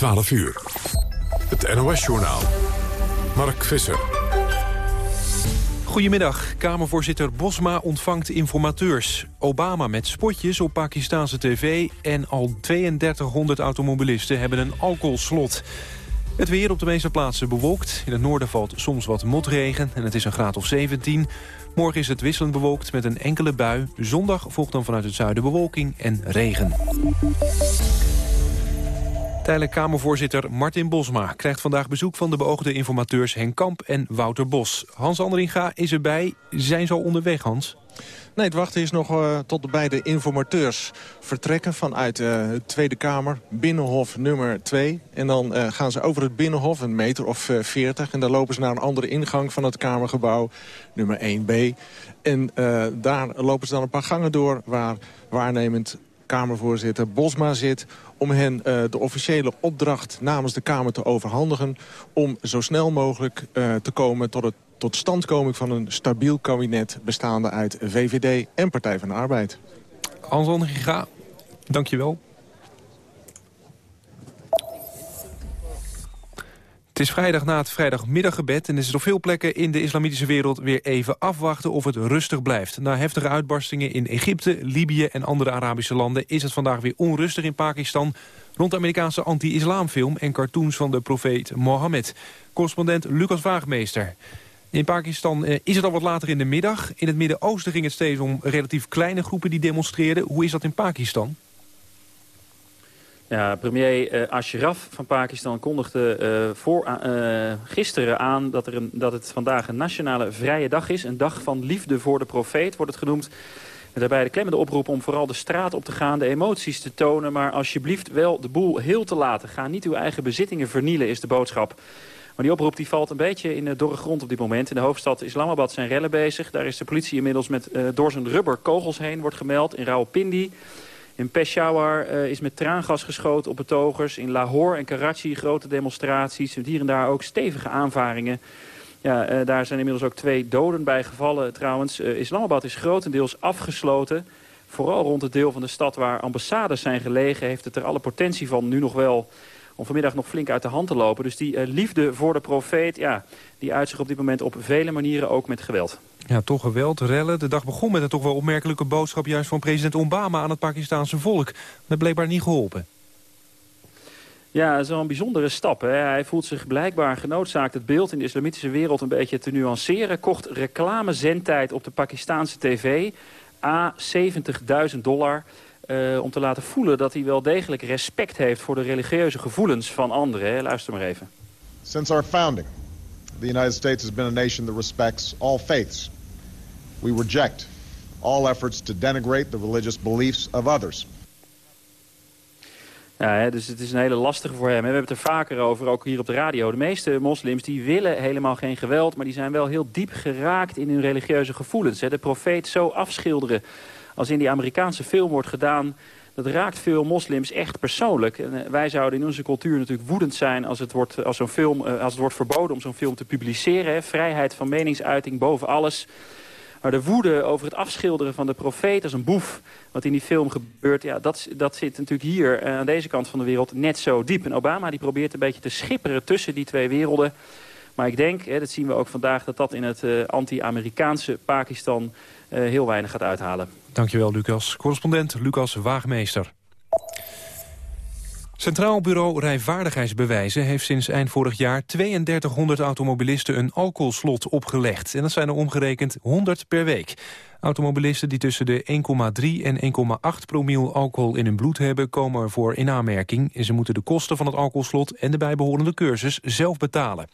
12 uur. Het NOS-journaal. Mark Visser. Goedemiddag. Kamervoorzitter Bosma ontvangt informateurs. Obama met spotjes op Pakistanse tv... en al 3200 automobilisten hebben een alcoholslot. Het weer op de meeste plaatsen bewolkt. In het noorden valt soms wat motregen en het is een graad of 17. Morgen is het wisselend bewolkt met een enkele bui. Zondag volgt dan vanuit het zuiden bewolking en regen. Tijdelijk Kamervoorzitter Martin Bosma krijgt vandaag bezoek van de beoogde informateurs Henk Kamp en Wouter Bos. Hans Andringa is erbij. Zijn ze al onderweg, Hans? Nee, het wachten is nog uh, tot de beide informateurs vertrekken vanuit de Tweede Kamer, Binnenhof nummer 2. En dan uh, gaan ze over het Binnenhof, een meter of 40. En dan lopen ze naar een andere ingang van het Kamergebouw, nummer 1B. En daar lopen ze dan een paar gangen door waar waarnemend Kamervoorzitter Bosma zit... om hen uh, de officiële opdracht namens de Kamer te overhandigen... om zo snel mogelijk uh, te komen tot het tot standkoming van een stabiel kabinet... bestaande uit VVD en Partij van de Arbeid. Hans Giga, dank je wel. Het is vrijdag na het vrijdagmiddaggebed en is er op veel plekken in de islamitische wereld weer even afwachten of het rustig blijft. Na heftige uitbarstingen in Egypte, Libië en andere Arabische landen is het vandaag weer onrustig in Pakistan rond de Amerikaanse anti-islamfilm en cartoons van de profeet Mohammed. Correspondent Lucas Waagmeester. In Pakistan eh, is het al wat later in de middag. In het Midden-Oosten ging het steeds om relatief kleine groepen die demonstreerden. Hoe is dat in Pakistan? Ja, premier uh, Ashraf van Pakistan kondigde uh, voor, uh, gisteren aan dat, er een, dat het vandaag een nationale vrije dag is. Een dag van liefde voor de profeet wordt het genoemd. En daarbij de klemmende oproep om vooral de straat op te gaan, de emoties te tonen. Maar alsjeblieft wel de boel heel te laten. Ga niet uw eigen bezittingen vernielen, is de boodschap. Maar die oproep die valt een beetje in de dorre grond op dit moment. In de hoofdstad Islamabad zijn rellen bezig. Daar is de politie inmiddels met door zijn rubber kogels heen, wordt gemeld. In Rawalpindi in Peshawar uh, is met traangas geschoten op betogers. In Lahore en Karachi grote demonstraties. Met hier en daar ook stevige aanvaringen. Ja, uh, daar zijn inmiddels ook twee doden bij gevallen trouwens. Uh, Islamabad is grotendeels afgesloten. Vooral rond het deel van de stad waar ambassades zijn gelegen... heeft het er alle potentie van nu nog wel om vanmiddag nog flink uit de hand te lopen. Dus die liefde voor de profeet, ja, die uit zich op dit moment op vele manieren ook met geweld. Ja, toch geweld, rellen. De dag begon met een toch wel opmerkelijke boodschap... juist van president Obama aan het Pakistanse volk. Dat blijkbaar niet geholpen. Ja, zo'n bijzondere stap. Hè. Hij voelt zich blijkbaar genoodzaakt het beeld in de islamitische wereld een beetje te nuanceren. Kocht reclamezendtijd op de Pakistanse tv. A, 70.000 dollar. Uh, om te laten voelen dat hij wel degelijk respect heeft voor de religieuze gevoelens van anderen. Hè. Luister maar even. Since our founding, the United States has been a nation that respects all faiths. We reject all efforts to denigrate the religious beliefs of others. Ja, hè, dus het is een hele lastige voor hem. We hebben het er vaker over, ook hier op de radio. De meeste moslims die willen helemaal geen geweld... maar die zijn wel heel diep geraakt in hun religieuze gevoelens. Hè. De profeet zo afschilderen als in die Amerikaanse film wordt gedaan... dat raakt veel moslims echt persoonlijk. En, uh, wij zouden in onze cultuur natuurlijk woedend zijn... als het wordt, als zo'n film, uh, als het wordt verboden om zo'n film te publiceren. Vrijheid van meningsuiting boven alles... Maar de woede over het afschilderen van de profeet als een boef... wat in die film gebeurt, ja, dat, zit natuurlijk hier aan deze kant van de wereld net zo diep. En Obama die probeert een beetje te schipperen tussen die twee werelden. Maar ik denk, hè, dat zien we ook vandaag... dat dat in het uh, anti-Amerikaanse Pakistan uh, heel weinig gaat uithalen. Dankjewel, Lucas. Correspondent Lucas Waagmeester. Centraal Bureau Rijvaardigheidsbewijzen heeft sinds eind vorig jaar 3200 automobilisten een alcoholslot opgelegd. En dat zijn er omgerekend 100 per week. Automobilisten die tussen de 1,3 en 1,8 promiel alcohol in hun bloed hebben... komen ervoor in aanmerking. En ze moeten de kosten van het alcoholslot en de bijbehorende cursus zelf betalen.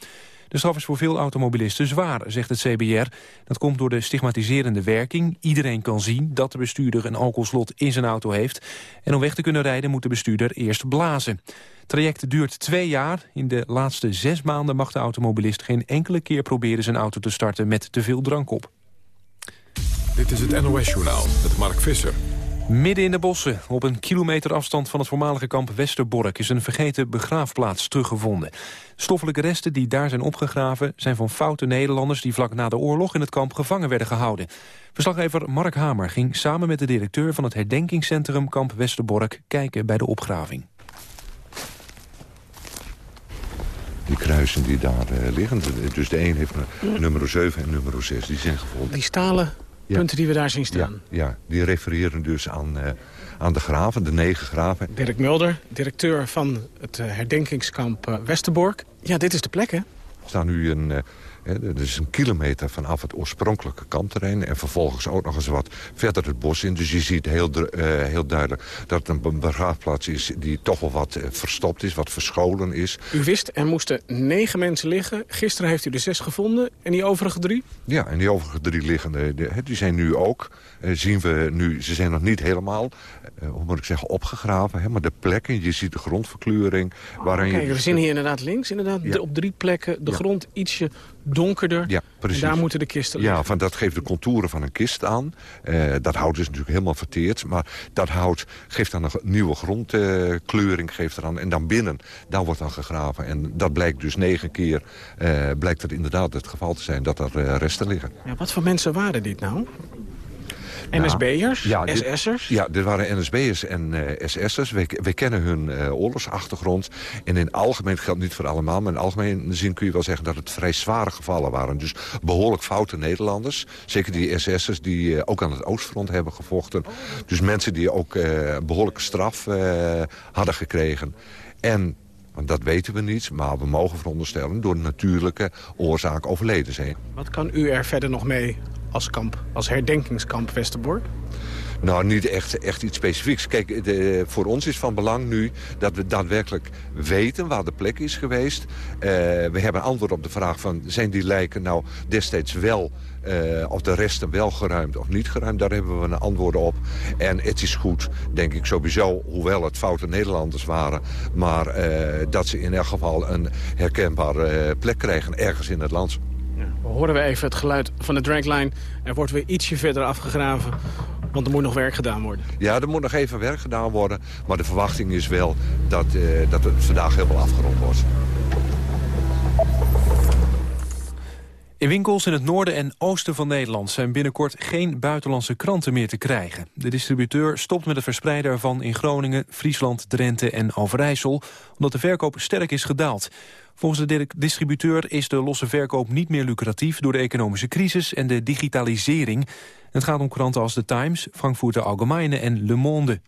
De straf is voor veel automobilisten zwaar, zegt het CBR. Dat komt door de stigmatiserende werking. Iedereen kan zien dat de bestuurder een alcoholslot in zijn auto heeft. En om weg te kunnen rijden moet de bestuurder eerst blazen. Het traject duurt twee jaar. In de laatste zes maanden mag de automobilist geen enkele keer proberen zijn auto te starten met te veel drank op. Dit is het NOS-journaal met Mark Visser. Midden in de bossen, op een kilometer afstand van het voormalige kamp Westerbork... is een vergeten begraafplaats teruggevonden. Stoffelijke resten die daar zijn opgegraven... zijn van foute Nederlanders die vlak na de oorlog in het kamp gevangen werden gehouden. Verslaggever Mark Hamer ging samen met de directeur van het herdenkingscentrum Kamp Westerbork... kijken bij de opgraving. die kruisen die daar liggen. Dus de een heeft nummer 7 en nummer 6. Die zijn gevonden. Die stalen punten die we daar zien staan. Ja, ja die refereren dus aan, aan de graven, de negen graven. Dirk Mulder, directeur van het herdenkingskamp Westerbork. Ja, dit is de plek, hè? Er staat nu een, dat is een kilometer vanaf het oorspronkelijke kampterrein. En vervolgens ook nog eens wat verder het bos in. Dus je ziet heel, uh, heel duidelijk dat het een begraafplaats is... die toch wel wat uh, verstopt is, wat verscholen is. U wist, er moesten negen mensen liggen. Gisteren heeft u er zes gevonden. En die overige drie? Ja, en die overige drie liggende, die zijn nu ook... Zien we nu, ze zijn nog niet helemaal, hoe moet ik zeggen, opgegraven. Hè, maar de plekken, je ziet de grondverkleuring. Waarin Kijk, je... we zien hier inderdaad links, inderdaad, ja. op drie plekken de ja. grond ietsje donkerder. Ja, precies. En daar moeten de kisten liggen. Ja, van dat geeft de contouren van een kist aan. Uh, dat hout is natuurlijk helemaal verteerd. Maar dat hout geeft dan een nieuwe grondkleuring. Uh, geeft eraan. En dan binnen, daar wordt dan gegraven. En dat blijkt dus negen keer, uh, blijkt het inderdaad het geval te zijn dat er resten liggen. Ja, wat voor mensen waren dit nou? NSB'ers? Ja, SS'ers? Ja, dit waren NSB'ers en uh, SS'ers. We, we, kennen hun uh, oorlogsachtergrond. En in algemeen, geldt niet voor allemaal... maar in algemeen zin kun je wel zeggen dat het vrij zware gevallen waren. Dus behoorlijk foute Nederlanders. Zeker die SS'ers die uh, ook aan het Oostfront hebben gevochten. Dus mensen die ook behoorlijke straf hadden gekregen. En want dat weten we niet, maar we mogen veronderstellen... door natuurlijke oorzaak overleden zijn. Wat kan u er verder nog mee als kamp, als herdenkingskamp Westerbork? Nou, niet echt, echt iets specifieks. Kijk, de, voor ons is van belang nu dat we daadwerkelijk weten waar de plek is geweest. Uh, we hebben antwoord op de vraag van, zijn die lijken nou destijds wel... Uh, of de resten wel geruimd of niet geruimd, daar hebben we een antwoord op. En het is goed, denk ik sowieso, hoewel het foute Nederlanders waren... maar uh, dat ze in elk geval een herkenbare plek krijgen ergens in het land. Ja, horen we even het geluid van de dragline. Er wordt weer ietsje verder afgegraven, want er moet nog werk gedaan worden. Ja, er moet nog even werk gedaan worden. Maar de verwachting is wel dat, uh, dat het vandaag helemaal afgerond wordt. In winkels in het noorden en oosten van Nederland zijn binnenkort geen buitenlandse kranten meer te krijgen. De distributeur stopt met het verspreiden ervan in Groningen, Friesland, Drenthe en Overijssel, omdat de verkoop sterk is gedaald. Volgens de distributeur is de losse verkoop niet meer lucratief... door de economische crisis en de digitalisering. Het gaat om kranten als The Times, Frankfurter Allgemeine en Le Monde.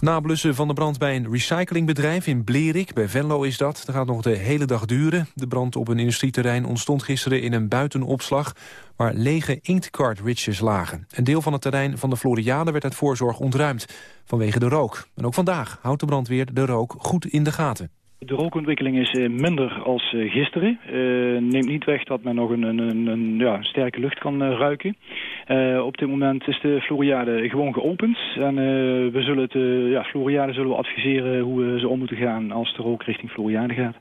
Nablussen van de brand bij een recyclingbedrijf in Blerik, bij Venlo is dat. Dat gaat nog de hele dag duren. De brand op een industrieterrein ontstond gisteren in een buitenopslag... waar lege inktcartridges lagen. Een deel van het terrein van de Floriade werd uit voorzorg ontruimd... vanwege de rook. En ook vandaag houdt de brandweer de rook goed in de gaten. De rookontwikkeling is eh, minder als eh, gisteren. Uh, neemt niet weg dat men nog een, een, een ja, sterke lucht kan ruiken. op dit moment is de Floriade gewoon geopend. En we zullen het, ja, Floriade zullen we adviseren hoe ze om moeten gaan als de rook richting Floriade gaat.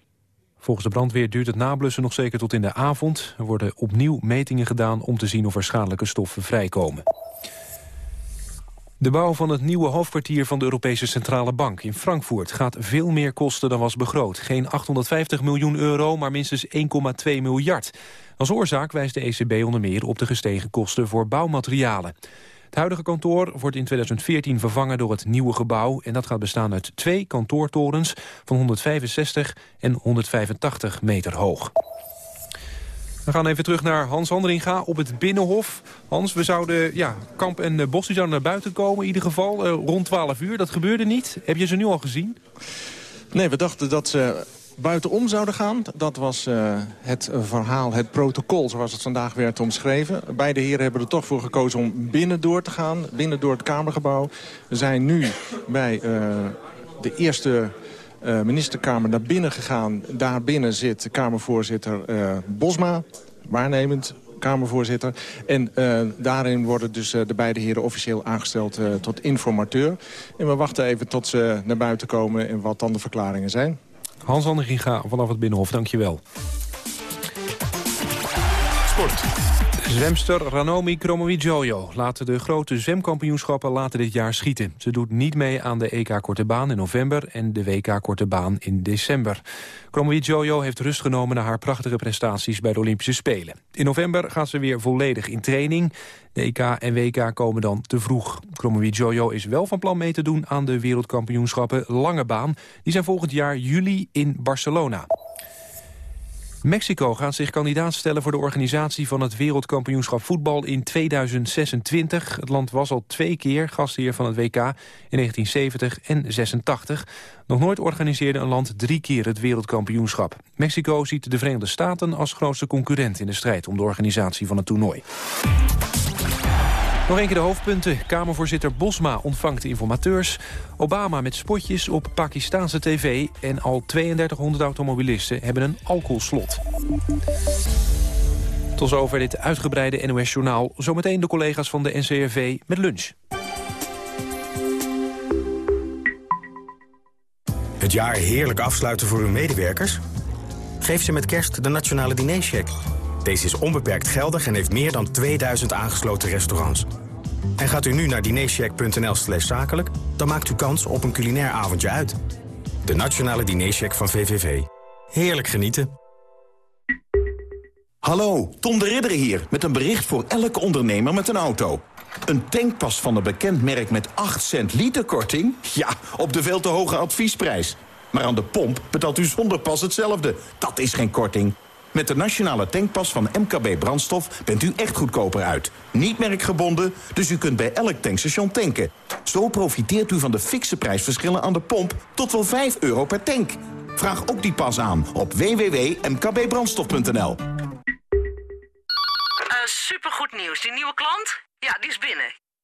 Volgens de brandweer duurt het nablussen nog zeker tot in de avond. Er worden opnieuw metingen gedaan om te zien of er schadelijke stoffen vrijkomen. De bouw van het nieuwe hoofdkwartier van de Europese Centrale Bank in Frankfurt gaat veel meer kosten dan was begroot. Geen 850 miljoen euro, maar minstens 1,2 miljard. Als oorzaak wijst de ECB onder meer op de gestegen kosten voor bouwmaterialen. Het huidige kantoor wordt in 2014 vervangen door het nieuwe gebouw... en dat gaat bestaan uit twee kantoortorens van 165 en 185 meter hoog. We gaan even terug naar Hans Andringa op het Binnenhof. Hans, we zouden, ja, Kamp en eh, Bos zouden naar buiten komen in ieder geval. Uh, rond 12 uur, dat gebeurde niet. Heb je ze nu al gezien? Nee, we dachten dat ze buitenom zouden gaan. Dat was uh, het verhaal, het protocol zoals het vandaag werd omschreven. Beide heren hebben er toch voor gekozen om binnen door te gaan. Binnen door het Kamergebouw. We zijn nu bij uh, de eerste ministerkamer naar binnen gegaan. Daar binnen zit Kamervoorzitter uh, Bosma, waarnemend Kamervoorzitter. En uh, daarin worden dus de beide heren officieel aangesteld tot informateur. En we wachten even tot ze naar buiten komen en wat dan de verklaringen zijn. Hans Giga vanaf het Binnenhof, dankjewel. Sport. Zwemster Ranomi Kromowidjojo laten de grote zwemkampioenschappen later dit jaar schieten. Ze doet niet mee aan de EK Korte Baan in november en de WK Korte Baan in december. Kromowidjojo heeft rust genomen na haar prachtige prestaties bij de Olympische Spelen. In november gaat ze weer volledig in training. De EK en WK komen dan te vroeg. Kromowidjojo is wel van plan mee te doen aan de wereldkampioenschappen Lange Baan. Die zijn volgend jaar juli in Barcelona. Mexico gaat zich kandidaat stellen voor de organisatie van het wereldkampioenschap voetbal in 2026. Het land was al twee keer gastheer van het WK in 1970 en 86. Nog nooit organiseerde een land drie keer het wereldkampioenschap. Mexico ziet de Verenigde Staten als grootste concurrent in de strijd om de organisatie van het toernooi. Nog een keer de hoofdpunten. Kamervoorzitter Bosma ontvangt informateurs. Obama met spotjes op Pakistanse tv. En al 3200 automobilisten hebben een alcoholslot. Tot zover dit uitgebreide NOS-journaal. Zometeen de collega's van de NCRV met lunch. Het jaar heerlijk afsluiten voor uw medewerkers? Geef ze met kerst de Nationale Dinercheck. Deze is onbeperkt geldig en heeft meer dan 2000 aangesloten restaurants. En gaat u nu naar dinercheck.nl slash zakelijk... dan maakt u kans op een culinair avondje uit. De Nationale Dinercheck van VVV. Heerlijk genieten. Hallo, Tom de Ridder hier met een bericht voor elke ondernemer met een auto. Een tankpas van een bekend merk met 8 cent liter korting? Ja, op de veel te hoge adviesprijs. Maar aan de pomp betaalt u zonder pas hetzelfde. Dat is geen korting. Met de nationale tankpas van MKB Brandstof bent u echt goedkoper uit. Niet merkgebonden, dus u kunt bij elk tankstation tanken. Zo profiteert u van de fikse prijsverschillen aan de pomp tot wel 5 euro per tank. Vraag ook die pas aan op www.mkbbrandstof.nl. Uh, supergoed nieuws. Die nieuwe klant? Ja, die is binnen.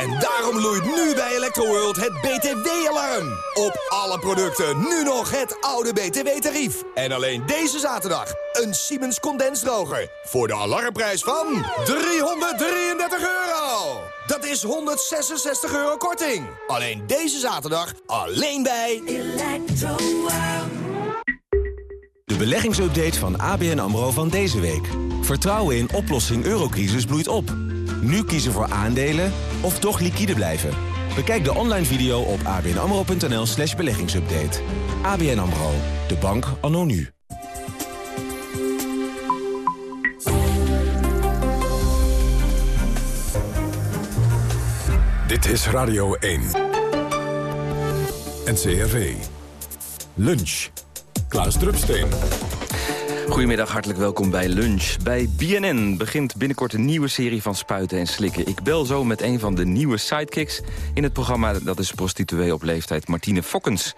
En daarom loeit nu bij Electroworld het BTW-alarm. Op alle producten nu nog het oude BTW-tarief. En alleen deze zaterdag een Siemens condensdroger. Voor de alarmprijs van 333 euro. Dat is 166 euro korting. Alleen deze zaterdag, alleen bij Electroworld. De beleggingsupdate van ABN AMRO van deze week. Vertrouwen in oplossing eurocrisis bloeit op. Nu kiezen voor aandelen of toch liquide blijven. Bekijk de online video op abnamro.nl slash beleggingsupdate. ABN AMRO, de bank anno nu. Dit is Radio 1. NCRV. Lunch. Klaas Drupsteen. Goedemiddag, hartelijk welkom bij Lunch. Bij BNN begint binnenkort een nieuwe serie van spuiten en slikken. Ik bel zo met een van de nieuwe sidekicks in het programma... dat is prostituee op leeftijd Martine Fokkens.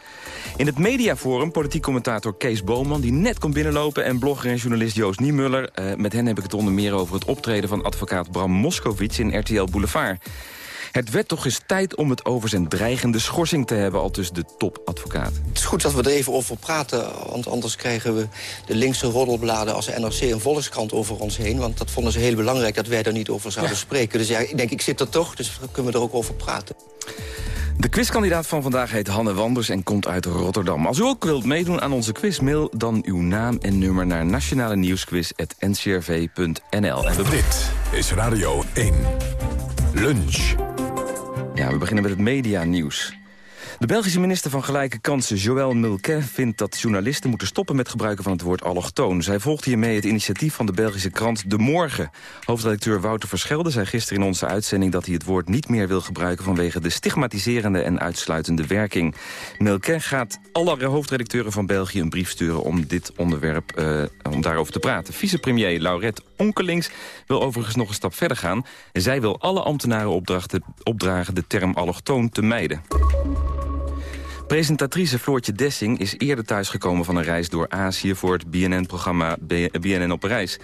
In het mediaforum politiek commentator Kees Boman... die net komt binnenlopen en blogger en journalist Joost Niemuller. Uh, met hen heb ik het onder meer over het optreden van advocaat Bram Moskowitz... in RTL Boulevard. Het werd toch eens tijd om het over zijn dreigende schorsing te hebben... al tussen de topadvocaat. Het is goed dat we er even over praten. Want anders krijgen we de linkse roddelbladen als NRC en Volkskrant over ons heen. Want dat vonden ze heel belangrijk dat wij daar niet over zouden spreken. Dus ja, ik denk, ik zit er toch, dus kunnen we er ook over praten. De quizkandidaat van vandaag heet Hanne Wanders en komt uit Rotterdam. Als u ook wilt meedoen aan onze quiz, mail dan uw naam en nummer naar nationale nieuwsquiz.ncrv.nl. Dit is Radio 1. Lunch. Ja, we beginnen met het media-nieuws. De Belgische minister van Gelijke Kansen, Joël Mulquet... vindt dat journalisten moeten stoppen met gebruiken van het woord allochtoon. Zij volgt hiermee het initiatief van de Belgische krant De Morgen. Hoofdredacteur Wouter Verschelde zei gisteren in onze uitzending... dat hij het woord niet meer wil gebruiken... vanwege de stigmatiserende en uitsluitende werking. Mulquet gaat alle hoofdredacteuren van België een brief sturen... om dit onderwerp, uh, om daarover te praten. Vicepremier Laurette Onkelings wil overigens nog een stap verder gaan. Zij wil alle ambtenaren opdragen de term allochtoon te mijden. Presentatrice Floortje Dessing is eerder thuisgekomen van een reis door Azië... voor het BNN-programma BNN op reis.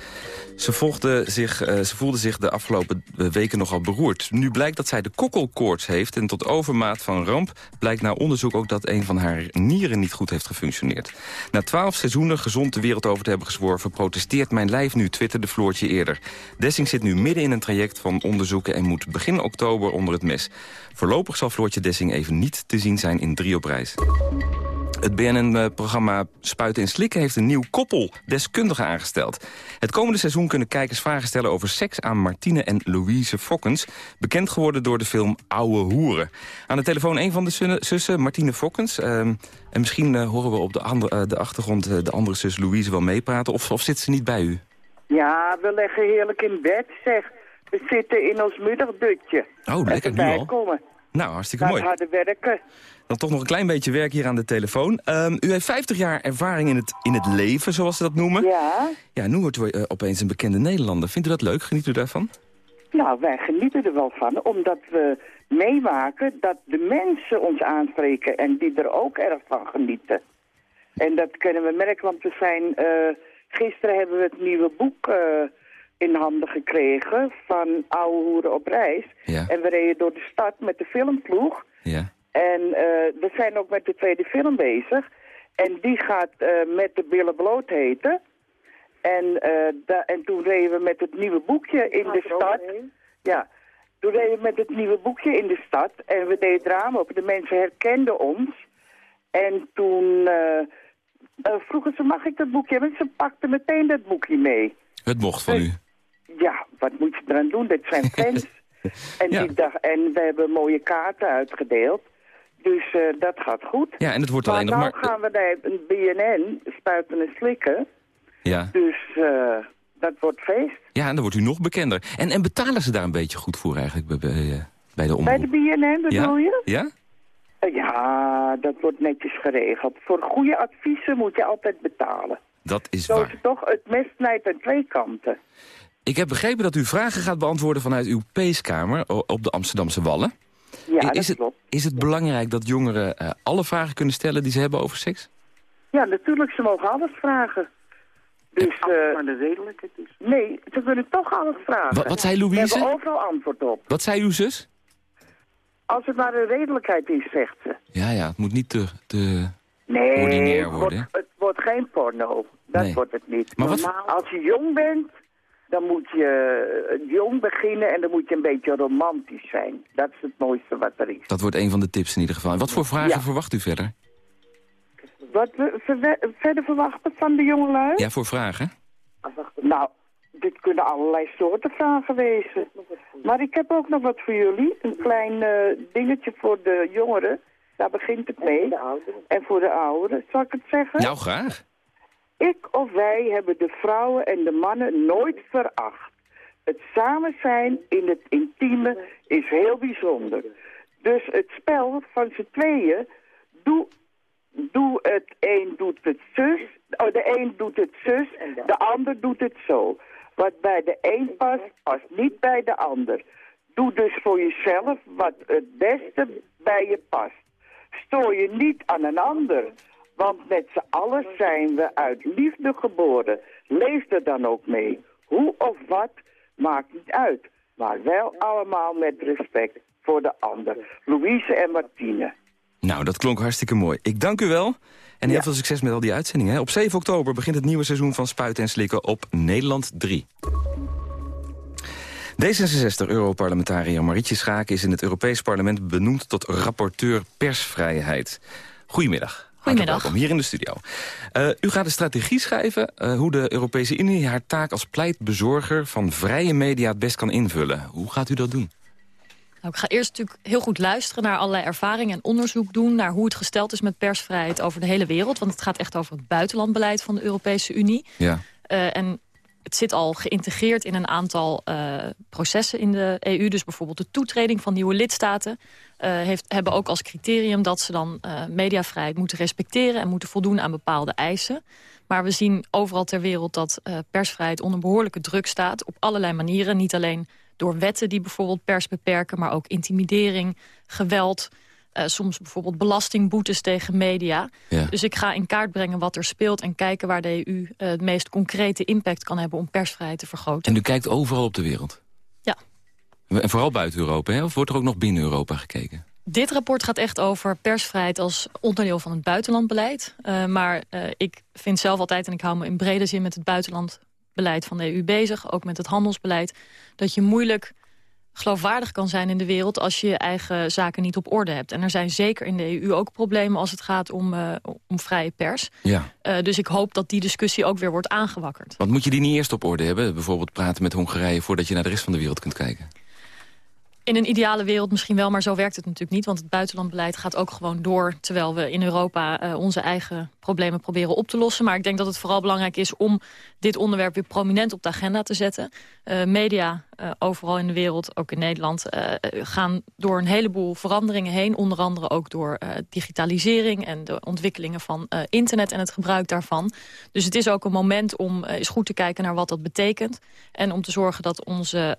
Ze, zich, uh, ze voelde zich de afgelopen weken nogal beroerd. Nu blijkt dat zij de kokkelkoorts heeft... en tot overmaat van ramp blijkt na onderzoek ook dat een van haar nieren niet goed heeft gefunctioneerd. Na twaalf seizoenen gezond de wereld over te hebben gezworven... protesteert mijn lijf nu, twitterde Floortje eerder. Dessing zit nu midden in een traject van onderzoeken... en moet begin oktober onder het mes. Voorlopig zal Floortje Dessing even niet te zien zijn in drie op Het BNN-programma Spuiten en Slikken heeft een nieuw koppel deskundigen aangesteld. Het komende seizoen kunnen kijkers vragen stellen over seks aan Martine en Louise Fokkens. Bekend geworden door de film Ouwe Hoeren. Aan de telefoon een van de zussen, Martine Fokkens. Ehm, en misschien uh, horen we op de, andere, uh, de achtergrond uh, de andere zus Louise wel meepraten. Of, of zit ze niet bij u? Ja, we leggen heerlijk in bed, zeg. We zitten in ons middagdutje. Oh, lekker nu al. Komen. Nou, hartstikke mooi. harde werken. Dan toch nog een klein beetje werk hier aan de telefoon. Um, u heeft 50 jaar ervaring in het, in het leven, zoals ze dat noemen. Ja. Ja, nu wordt u uh, opeens een bekende Nederlander. Vindt u dat leuk? Geniet u daarvan? Nou, wij genieten er wel van, omdat we meemaken dat de mensen ons aanspreken... en die er ook erg van genieten. En dat kunnen we merken, want we zijn... Uh, gisteren hebben we het nieuwe boek... Uh, in handen gekregen van oude hoeren op reis. Ja. En we reden door de stad met de filmploeg. Ja. En uh, we zijn ook met de tweede film bezig. En die gaat uh, met de billen bloot heten. En, uh, da en toen reden we met het nieuwe boekje in de stad. Ja, toen reden we met het nieuwe boekje in de stad. En we deden het raam op. De mensen herkenden ons. En toen vroegen ze, mag ik dat boekje hebben? Ze pakten meteen dat boekje mee. Het mocht van u. Ja, wat moet je eraan doen? Dit zijn fans. en, Ja. die dag, en we hebben mooie kaarten uitgedeeld. Dus eh, dat gaat goed. Ja, en het wordt maar alleen nog maar... gaan we naar een BNN, spuiten en slikken. Ja. Dus eh, dat wordt feest. ja, en dan wordt u nog bekender. En, en betalen ze daar een beetje goed voor eigenlijk bij, bij, eh, bij de Bij omroep? de BNN bedoel ja? je? Ja? Ja, dat wordt netjes geregeld. Voor goede adviezen moet je altijd betalen. Dat is Zo is waar. het toch, het mes snijdt aan twee kanten. Ik heb begrepen dat u vragen gaat beantwoorden vanuit uw peeskamer op de Amsterdamse Wallen. Ja, is, dat het, is het belangrijk dat jongeren eh, alle vragen kunnen stellen die ze hebben over seks? Ja, natuurlijk, ze mogen alles vragen. Dus, maar de redelijkheid is... Nee, ze kunnen toch alles vragen. Wat- wat zei Louise? We hebben overal antwoord op. Wat zei uw zus? Als het maar een redelijkheid is, zegt ze. Ja, ja, het moet niet te, te Nee, ordinair het worden. wordt, het wordt geen porno. Dat Nee. wordt het niet. Maar wat- Als je jong bent, dan moet je eh, jong beginnen en dan moet je een beetje romantisch zijn. Dat is het mooiste wat er is. Dat wordt een van de tips in ieder geval. En wat voor vragen Ja. verwacht u verder? Wat we verder verwachten van de jongelui? Ja, voor vragen? Nou, dit kunnen allerlei soorten vragen wezen. Maar ik heb ook nog wat voor jullie. Een klein eh, dingetje voor de jongeren. Daar begint het mee. En voor de ouderen. Zal ik het zeggen? Nou, graag. Ik of wij hebben de vrouwen en de mannen nooit veracht. Het samen zijn in het intieme is heel bijzonder. Dus het spel van z'n tweeën, doe, doe het een doet het zus, oh, de een doet het zus, de ander doet het zo. Wat bij de een past, past niet bij de ander. Doe dus voor jezelf wat het beste bij je past. Stoor je niet aan een ander. Want met z'n allen zijn we uit liefde geboren. Leef er dan ook mee. Hoe of wat, maakt niet uit. Maar wel allemaal met respect voor de ander. Louise en Martine. Nou, dat klonk hartstikke mooi. Ik dank u wel. En heel veel succes met al die uitzendingen. hè. Op 7 oktober begint het nieuwe seizoen van Spuiten en Slikken op Nederland 3. D66-europarlementariër Marietje Schaken is in het Europees Parlement benoemd tot rapporteur persvrijheid. Goedemiddag. Goedemiddag. Welkom hier in de studio. Eh, u gaat een strategie schrijven eh, hoe de Europese Unie haar taak als pleitbezorger van vrije media het best kan invullen. Hoe gaat u dat doen? Nou, ik ga eerst natuurlijk heel goed luisteren naar allerlei ervaringen en onderzoek doen... naar hoe het gesteld is met persvrijheid over de hele wereld. Want het gaat echt over het buitenlandbeleid van de Europese Unie. Ja. Uh, en het zit al geïntegreerd in een aantal uh, processen in de EU. Dus bijvoorbeeld de toetreding van nieuwe lidstaten... Uh, heeft, hebben ook als criterium dat ze dan uh, mediavrijheid moeten respecteren... en moeten voldoen aan bepaalde eisen. Maar we zien overal ter wereld dat persvrijheid onder behoorlijke druk staat... op allerlei manieren, niet alleen door wetten die bijvoorbeeld pers beperken... maar ook intimidering, geweld... Uh, soms bijvoorbeeld belastingboetes tegen media. Ja. Dus ik ga in kaart brengen wat er speelt... en kijken waar de EU uh, het meest concrete impact kan hebben... om persvrijheid te vergroten. En u kijkt overal op de wereld? En vooral buiten Europa, hè? of wordt er ook nog binnen Europa gekeken? Dit rapport gaat echt over persvrijheid als onderdeel van het buitenlandbeleid. Uh, maar ik vind zelf altijd, en ik hou me in brede zin met het buitenlandbeleid van de EU bezig... ook met het handelsbeleid, dat je moeilijk geloofwaardig kan zijn in de wereld... als je je eigen zaken niet op orde hebt. En er zijn zeker in de EU ook problemen als het gaat om, uh, om vrije pers. Ja. Uh, dus ik hoop dat die discussie ook weer wordt aangewakkerd. Want moet je die niet eerst op orde hebben? Bijvoorbeeld praten met Hongarije voordat je naar de rest van de wereld kunt kijken? In een ideale wereld misschien wel, maar zo werkt het natuurlijk niet. Want het buitenlandbeleid gaat ook gewoon door... terwijl we in Europa uh, onze eigen problemen proberen op te lossen. Maar ik denk dat het vooral belangrijk is om dit onderwerp... weer prominent op de agenda te zetten. Uh, media, uh, overal in de wereld, ook in Nederland... gaan door een heleboel veranderingen heen. Onder andere ook door digitalisering en de ontwikkelingen van internet... en het gebruik daarvan. Dus het is ook een moment om eens goed te kijken naar wat dat betekent. En om te zorgen dat onze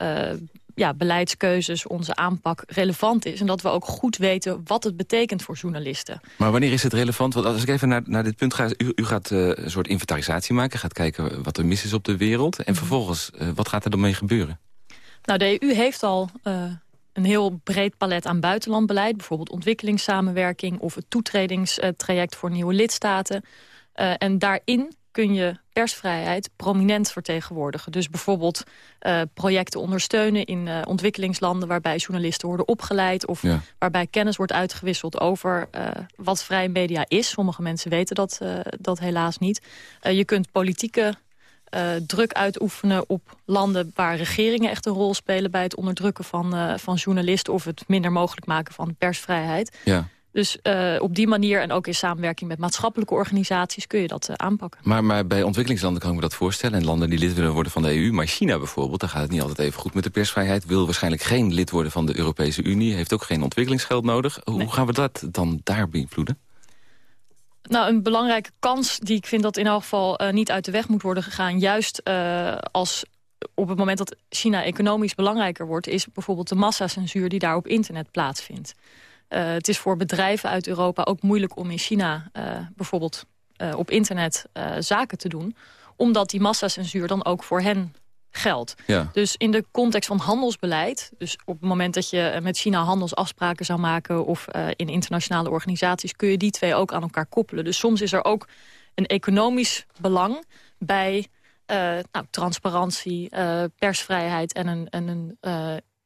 ja, beleidskeuzes, onze aanpak relevant is. En dat we ook goed weten wat het betekent voor journalisten. Maar wanneer is het relevant? Want als ik even naar, naar dit punt ga... U, u gaat uh, een soort inventarisatie maken, gaat kijken wat er mis is op de wereld. En vervolgens, uh, wat gaat er dan mee gebeuren? Nou, de EU heeft al uh, een heel breed palet aan buitenlandbeleid. Bijvoorbeeld ontwikkelingssamenwerking of het toetredingstraject voor nieuwe lidstaten. en daarin kun je persvrijheid prominent vertegenwoordigen. Dus bijvoorbeeld uh, projecten ondersteunen in uh, ontwikkelingslanden... waarbij journalisten worden opgeleid... of ja. waarbij kennis wordt uitgewisseld over uh, wat vrije media is. Sommige mensen weten dat, dat helaas niet. je kunt politieke druk uitoefenen op landen waar regeringen echt een rol spelen... bij het onderdrukken van, van journalisten... of het minder mogelijk maken van persvrijheid. Ja. Dus uh, op die manier en ook in samenwerking met maatschappelijke organisaties kun je dat uh, aanpakken. Maar, maar bij ontwikkelingslanden kan ik me dat voorstellen. En landen die lid willen worden van de EU. Maar China bijvoorbeeld, daar gaat het niet altijd even goed met de persvrijheid. Wil waarschijnlijk geen lid worden van de Europese Unie. Heeft ook geen ontwikkelingsgeld nodig. Nee. Hoe gaan we dat dan daar beïnvloeden? Nou, een belangrijke kans die ik vind dat in elk geval uh, niet uit de weg moet worden gegaan. Juist als op het moment dat China economisch belangrijker wordt... is bijvoorbeeld de massacensuur die daar op internet plaatsvindt. Uh, het is voor bedrijven uit Europa ook moeilijk om in China uh, bijvoorbeeld uh, op internet zaken te doen. Omdat die massacensuur dan ook voor hen geldt. Ja. Dus in de context van handelsbeleid... dus op het moment dat je met China handelsafspraken zou maken... of in internationale organisaties... kun je die twee ook aan elkaar koppelen. Dus soms is er ook een economisch belang bij... nou, transparantie, persvrijheid en een, en een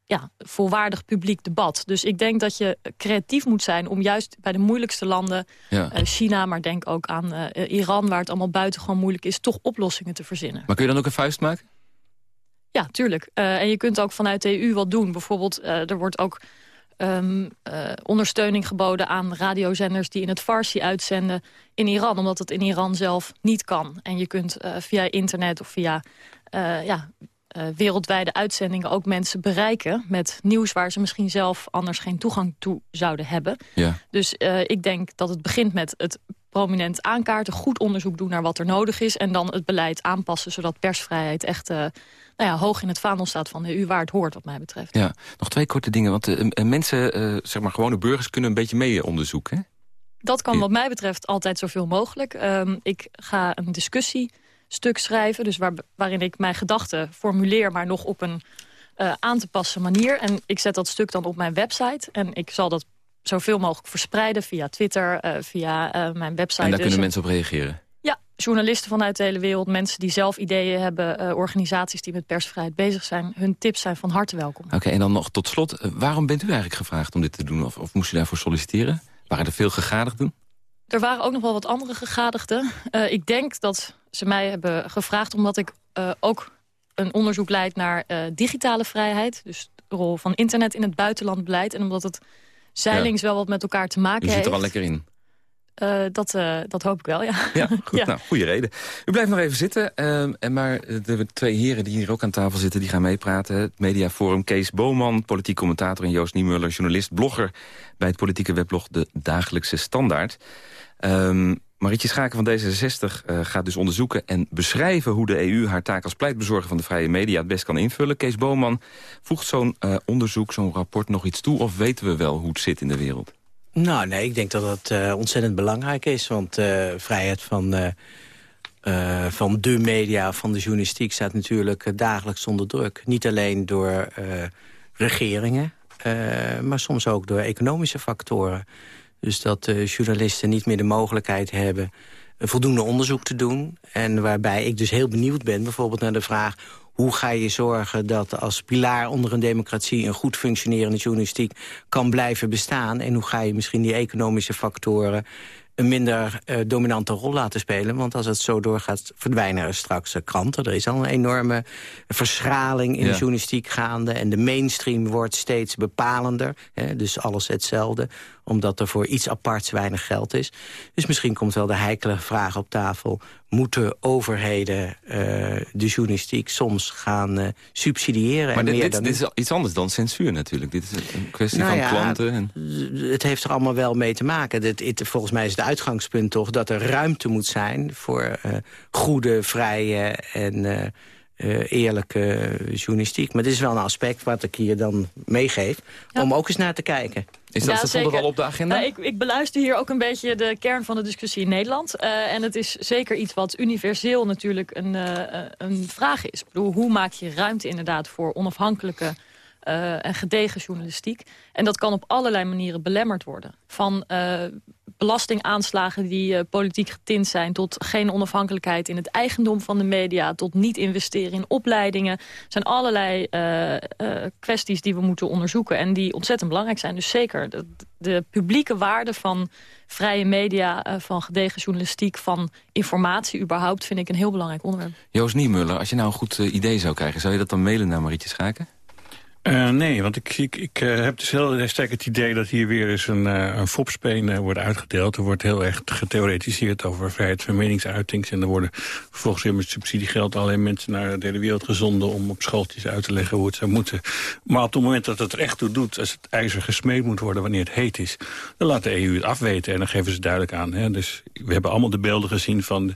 ja, volwaardig publiek debat. Dus ik denk dat je creatief moet zijn om juist bij de moeilijkste landen... Ja. Uh, China, maar denk ook aan uh, Iran... waar het allemaal buitengewoon moeilijk is, toch oplossingen te verzinnen. Maar kun je dan ook een vuist maken? Ja, tuurlijk. Uh, en je kunt ook vanuit de EU wat doen. Bijvoorbeeld, er wordt ook um, ondersteuning geboden aan radiozenders... die in het Farsi uitzenden in Iran, omdat het in Iran zelf niet kan. En je kunt via internet of via... ja, uh, wereldwijde uitzendingen ook mensen bereiken... met nieuws waar ze misschien zelf anders geen toegang toe zouden hebben. Ja. Dus uh, ik denk dat het begint met het prominent aankaarten... goed onderzoek doen naar wat er nodig is... en dan het beleid aanpassen zodat persvrijheid echt... Uh, nou ja, hoog in het vaandel staat van de EU waar het hoort wat mij betreft. Ja, nog twee korte dingen. Want mensen, zeg maar gewone burgers, kunnen een beetje mee onderzoeken. Hè? Dat kan wat mij betreft altijd zoveel mogelijk. Um, ik ga een discussie stuk schrijven. Dus waar, waarin ik mijn gedachten formuleer, maar nog op een uh, aan te passen manier. En ik zet dat stuk dan op mijn website. En ik zal dat zoveel mogelijk verspreiden via Twitter, uh, via uh, mijn website. En daar dus kunnen mensen op reageren? Ja, journalisten vanuit de hele wereld, mensen die zelf ideeën hebben... organisaties die met persvrijheid bezig zijn. Hun tips zijn van harte welkom. Oké, okay, en dan nog tot slot. waarom bent u eigenlijk gevraagd om dit te doen? Of, of moest u daarvoor solliciteren? Waren er veel gegadigden? Er waren ook nog wel wat andere gegadigden. Uh, ik denk dat ze mij hebben gevraagd omdat ik uh, ook een onderzoek leid naar uh, digitale vrijheid. Dus rol van internet in het buitenlandbeleid. En omdat het zeilings wel wat met elkaar te maken heeft. U zit er al lekker in. Uh, dat, uh, dat hoop ik wel, ja. Ja, goed. Nou, goede reden. U blijft nog even zitten. Uh, en maar de twee heren die hier ook aan tafel zitten... die gaan meepraten. Het Mediaforum Kees Boman, politiek commentator... en Joost Niemuller, journalist, blogger... bij het politieke weblog De Dagelijkse Standaard. Um, Marietje Schaken van D66 uh, gaat dus onderzoeken en beschrijven... hoe de EU haar taak als pleitbezorger van de vrije media het best kan invullen. Kees Boman, voegt zo'n onderzoek, zo'n rapport nog iets toe... of weten we wel hoe het zit in de wereld? Nou, nee, ik denk dat het uh, ontzettend belangrijk is. Want vrijheid van, van de media, van de journalistiek... staat natuurlijk dagelijks onder druk. Niet alleen door regeringen, maar soms ook door economische factoren... Dus dat uh, journalisten niet meer de mogelijkheid hebben voldoende onderzoek te doen. En waarbij ik dus heel benieuwd ben bijvoorbeeld naar de vraag... hoe ga je zorgen dat als pilaar onder een democratie... een goed functionerende journalistiek kan blijven bestaan... en hoe ga je misschien die economische factoren een minder uh, dominante rol laten spelen. Want als het zo doorgaat, verdwijnen er straks uh, kranten. Er is al een enorme verschraling in de journalistiek gaande. En de mainstream wordt steeds bepalender. Hè, dus alles hetzelfde omdat er voor iets aparts weinig geld is. Dus misschien komt wel de heikele vraag op tafel... moeten overheden uh, de journalistiek soms gaan uh, subsidiëren? Maar dit, dit, is iets anders dan censuur natuurlijk. Dit is een kwestie nou van ja, klanten. En... Het heeft er allemaal wel mee te maken. Het, het, volgens mij is het uitgangspunt toch dat er ruimte moet zijn... voor uh, goede, vrije en... Uh, eerlijke journalistiek. Maar dit is wel een aspect wat ik hier dan meegeef... Ja. om ook eens naar te kijken. Is dat, ja, stond dat al op de agenda? Nou, ik, ik, beluister hier ook een beetje de kern van de discussie in Nederland. Uh, en het is zeker iets wat universeel natuurlijk een, uh, een vraag is. Ik bedoel, hoe maak je ruimte inderdaad voor onafhankelijke uh, en gedegen journalistiek. En dat kan op allerlei manieren belemmerd worden. Van uh, belastingaanslagen die uh, politiek getint zijn... tot geen onafhankelijkheid in het eigendom van de media... tot niet investeren in opleidingen. Zijn allerlei kwesties die we moeten onderzoeken... en die ontzettend belangrijk zijn. Dus zeker de, de publieke waarde van vrije media... van gedegen journalistiek, van informatie überhaupt... vind ik een heel belangrijk onderwerp. Joost Niemuller, als je nou een goed idee zou krijgen... zou je dat dan mailen naar Marietje Schaken? Uh, nee, want ik, ik, ik uh, heb dus heel sterk het idee dat hier weer eens een, uh, een fopspeen wordt uitgedeeld. Er wordt heel erg getheoretiseerd over vrijheid van meningsuiting. En er worden vervolgens weer met subsidiegeld alleen mensen naar de hele wereld gezonden... om op schooltjes uit te leggen hoe het zou moeten. Maar op het moment dat het er echt toe doet, als het ijzer gesmeed moet worden wanneer het heet is... dan laat de EU het afweten en dan geven ze duidelijk aan. Hè. Dus we hebben allemaal de beelden gezien van de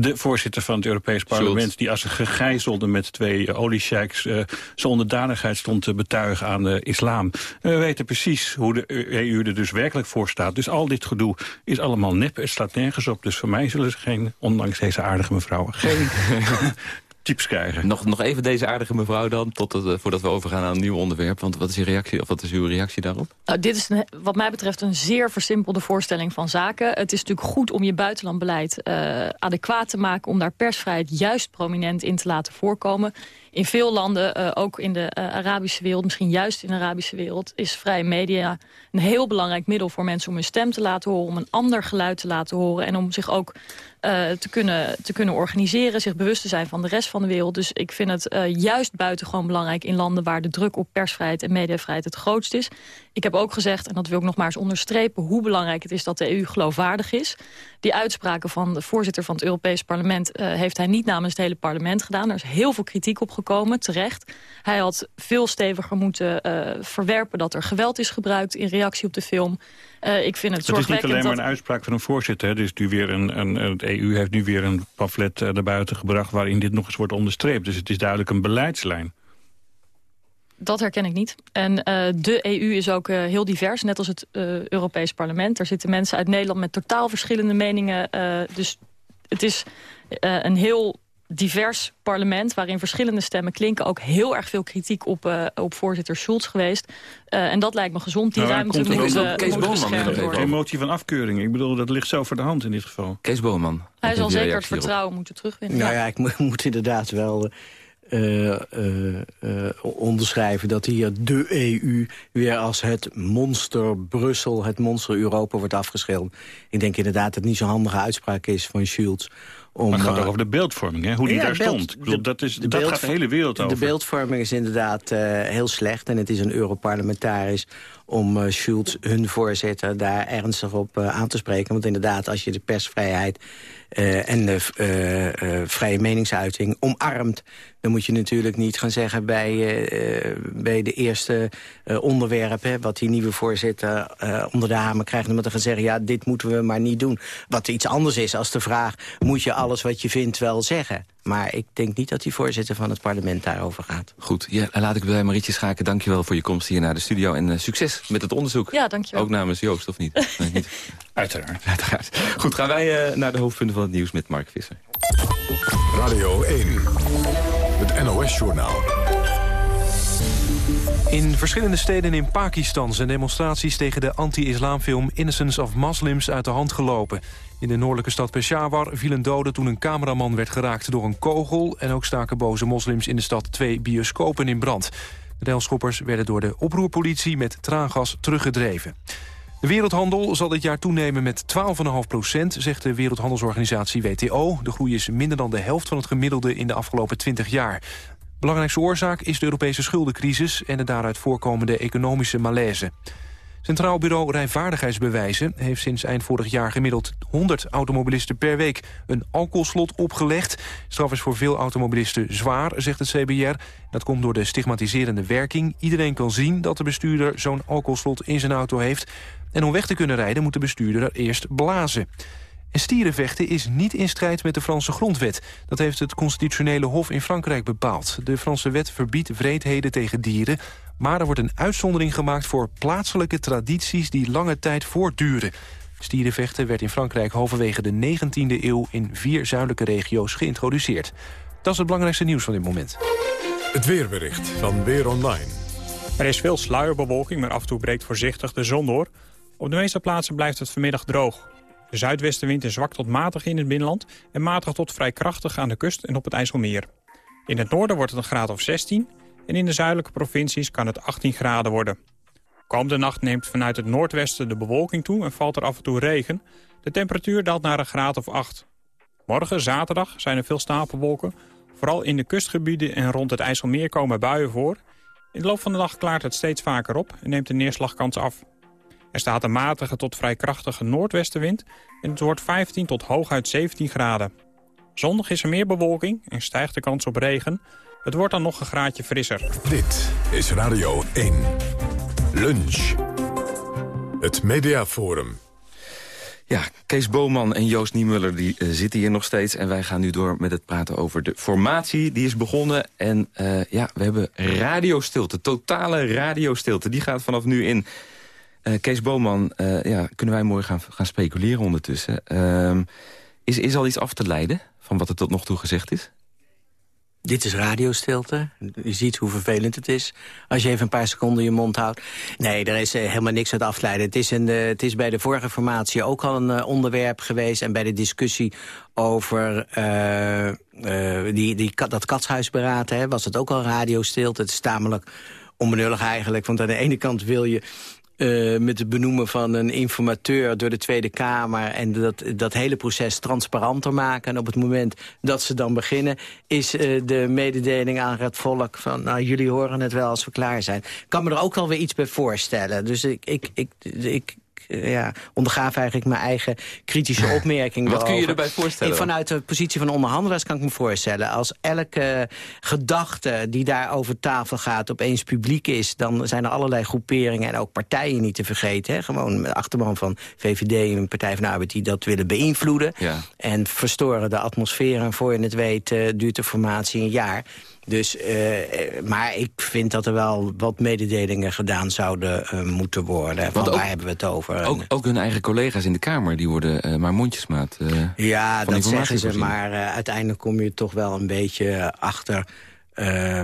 voorzitter van het Europees Parlement... die als een gegijzelde met twee uh, oliesheiks uh, zijn onderdanigheid stond te betuigen aan de islam. En we weten precies hoe de EU er dus werkelijk voor staat. Dus al dit gedoe is allemaal nep. Het staat nergens op. Dus voor mij zullen ze geen, ondanks deze aardige mevrouw... geen tips krijgen. Nog, nog even deze aardige mevrouw dan, tot het, uh, voordat we overgaan aan een nieuw onderwerp. Want wat is, je reactie, of wat is uw reactie daarop? Nou, dit is een, wat mij betreft een zeer versimpelde voorstelling van zaken. Het is natuurlijk goed om je buitenlandbeleid uh, adequaat te maken... om daar persvrijheid juist prominent in te laten voorkomen in veel landen, uh, ook in de uh, Arabische wereld... misschien juist in de Arabische wereld... is vrije media een heel belangrijk middel voor mensen... om hun stem te laten horen, om een ander geluid te laten horen... en om zich ook uh, te, kunnen, te kunnen organiseren, zich bewust te zijn van de rest van de wereld. Dus ik vind het juist buitengewoon belangrijk in landen... waar de druk op persvrijheid en mediavrijheid het grootst is. Ik heb ook gezegd, en dat wil ik nog maar eens onderstrepen... hoe belangrijk het is dat de EU geloofwaardig is. Die uitspraken van de voorzitter van het Europees Parlement... heeft hij niet namens het hele parlement gedaan. Er is heel veel kritiek op gekomen, terecht. Hij had veel steviger moeten uh, verwerpen dat er geweld is gebruikt... in reactie op de film. Uh, ik vind het Het is niet alleen maar een uitspraak van een voorzitter. Er is nu weer een, een, het EU heeft nu weer een pamflet naar buiten gebracht... waarin dit nog eens wordt onderstreept. Dus het is duidelijk een beleidslijn. Dat herken ik niet. En uh, de EU is ook uh, heel divers, net als het uh, Europees Parlement. Er zitten mensen uit Nederland met totaal verschillende meningen. dus het is een heel divers parlement... waarin verschillende stemmen klinken. Ook heel erg veel kritiek op, uh, op voorzitter Schulz geweest. Uh, en dat lijkt me gezond. Die nou, ruimte moet, uh, moet beschermd worden. Emotie van afkeuring. Ik bedoel, dat ligt zo voor de hand in dit geval. Kees Boonman. Hij zal zeker het vertrouwen moeten terugwinnen. Nou ja, ja ik moet inderdaad wel... Uh, uh, uh, onderschrijven dat hier de EU weer als het monster Brussel, het monster Europa wordt afgeschilderd. Ik denk inderdaad dat het niet zo'n handige uitspraak is van Schulz Om, maar het gaat ook over de beeldvorming, hè? hoe die daar stond. Bedoel, dat is, dat gaat de hele wereld over. De beeldvorming is inderdaad heel slecht. En het is een Europarlementaris om uh, Schulz, hun voorzitter, daar ernstig op uh, aan te spreken. Want inderdaad, als je de persvrijheid en de vrije meningsuiting omarmt... dan moet je natuurlijk niet gaan zeggen bij, bij de eerste onderwerp... Hè, wat die nieuwe voorzitter onder de hamer krijgt... om te gaan zeggen, ja, dit moeten we maar niet doen. Wat iets anders is als de vraag, moet je alles wat je vindt wel zeggen? Maar ik denk niet dat die voorzitter van het parlement daarover gaat. Goed, ja, laat ik bij Marietje Schaken. Dankjewel voor je komst hier naar de studio. En uh, succes met het onderzoek. Ja, dankjewel. Ook namens Joost, of niet? Nee, niet. Uiteraard. Uiteraard. Goed, gaan wij uh, naar de hoofdpunten van het nieuws met Mark Visser. Radio 1, het NOS-journaal. In verschillende steden in Pakistan zijn demonstraties tegen de anti-islamfilm Innocence of Muslims uit de hand gelopen. In de noordelijke stad Peshawar vielen doden toen een cameraman werd geraakt door een kogel. En ook staken boze moslims in de stad twee bioscopen in brand. De railschoppers werden door de oproerpolitie met traangas teruggedreven. De wereldhandel zal dit jaar toenemen met 12,5 procent, zegt de Wereldhandelsorganisatie WTO. De groei is minder dan de helft van het gemiddelde in de afgelopen 20 jaar. Belangrijkste oorzaak is de Europese schuldencrisis en de daaruit voorkomende economische malaise. Centraal Bureau Rijvaardigheidsbewijzen heeft sinds eind vorig jaar gemiddeld 100 automobilisten per week een alcoholslot opgelegd. Straf is voor veel automobilisten zwaar, zegt het CBR. Dat komt door de stigmatiserende werking. Iedereen kan zien dat de bestuurder zo'n alcoholslot in zijn auto heeft. En om weg te kunnen rijden moet de bestuurder er eerst blazen. En stierenvechten is niet in strijd met de Franse grondwet. Dat heeft het constitutionele hof in Frankrijk bepaald. De Franse wet verbiedt wreedheden tegen dieren... maar er wordt een uitzondering gemaakt voor plaatselijke tradities... die lange tijd voortduren. Stierenvechten werd in Frankrijk halverwege de 19e eeuw... in vier zuidelijke regio's geïntroduceerd. Dat is het belangrijkste nieuws van dit moment. Het weerbericht van Weer Online. Er is veel sluierbewolking, maar af en toe breekt voorzichtig de zon door. Op de meeste plaatsen blijft het vanmiddag droog. De zuidwestenwind is zwak tot matig in het binnenland... en matig tot vrij krachtig aan de kust en op het IJsselmeer. In het noorden wordt het een graad of 16... en in de zuidelijke provincies kan het 18 graden worden. Komende nacht neemt vanuit het noordwesten de bewolking toe... en valt er af en toe regen. De temperatuur daalt naar een graad of 8. Morgen, zaterdag, zijn er veel stapelwolken. Vooral in de kustgebieden en rond het IJsselmeer komen buien voor. In de loop van de dag klaart het steeds vaker op... en neemt de neerslagkans af. Er staat een matige tot vrij krachtige noordwestenwind en het wordt 15 tot hooguit 17 graden. Zondag is er meer bewolking en stijgt de kans op regen. Het wordt dan nog een graadje frisser. Dit is Radio 1. Lunch. Het Mediaforum. Ja, Kees Boman en Joost Niemuller die, uh, zitten hier nog steeds. En wij gaan nu door met het praten over de formatie. Die is begonnen. En uh, ja, we hebben radiostilte. Totale radiostilte. Die gaat vanaf nu in. Uh, Kees Boman, uh, ja, kunnen wij mooi gaan, gaan speculeren ondertussen. Uh, is, is al iets af te leiden van wat er tot nog toe gezegd is? Dit is radiostilte. Je ziet hoe vervelend het is als je even een paar seconden je mond houdt. Nee, er is uh, helemaal niks uit afleiden. Het is, een, het is bij de vorige formatie ook al een onderwerp geweest... en bij de discussie over die, die, dat katshuisberaad hè, was het ook al radiostilte. Het is tamelijk onbenullig eigenlijk, want aan de ene kant wil je uh, met het benoemen van een informateur door de Tweede Kamer... en dat, dat hele proces transparanter maken. En op het moment dat ze dan beginnen... is uh, de mededeling aan het volk van... nou, jullie horen het wel als we klaar zijn. Ik kan me er ook wel weer iets bij voorstellen. Dus ik, ik, ik, ik uh, ja, ondergaaf eigenlijk mijn eigen kritische opmerking. Wat kun je erbij voorstellen? Vanuit de positie van onderhandelaars kan ik me voorstellen. Als elke gedachte die daar over tafel gaat opeens publiek is... dan zijn er allerlei groeperingen en ook partijen niet te vergeten. Hè? Gewoon de achterban van VVD en Partij van de Arbeid die dat willen beïnvloeden. Ja. En verstoren de atmosfeer. En voor je het weet uh, duurt de formatie een jaar. Dus, uh, maar ik vind dat er wel wat mededelingen gedaan zouden uh, moeten worden. Want ook, waar hebben we het over? Ook, ook, hun eigen collega's in de Kamer, die worden uh, maar mondjesmaat Ja, dat zeggen ze, maar uiteindelijk kom je toch wel een beetje achter...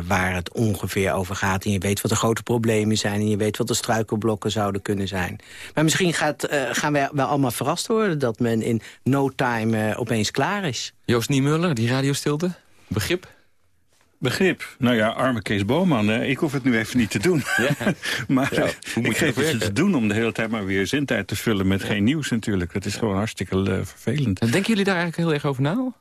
waar het ongeveer over gaat. En je weet wat de grote problemen zijn. En je weet wat de struikelblokken zouden kunnen zijn. Maar misschien gaat, gaan we wel allemaal verrast worden... dat men in no time opeens klaar is. Joost Niemuller, die radiostilte. Begrip? Begrip. Nou ja, arme Kees Boman. Hè. Ik hoef het nu even niet te doen. Ja. maar ja, hoe ik geef het te doen om de hele tijd maar weer zintijd te vullen... met ja. geen nieuws natuurlijk. Dat is gewoon hartstikke uh, vervelend. Denken jullie daar eigenlijk heel erg over na?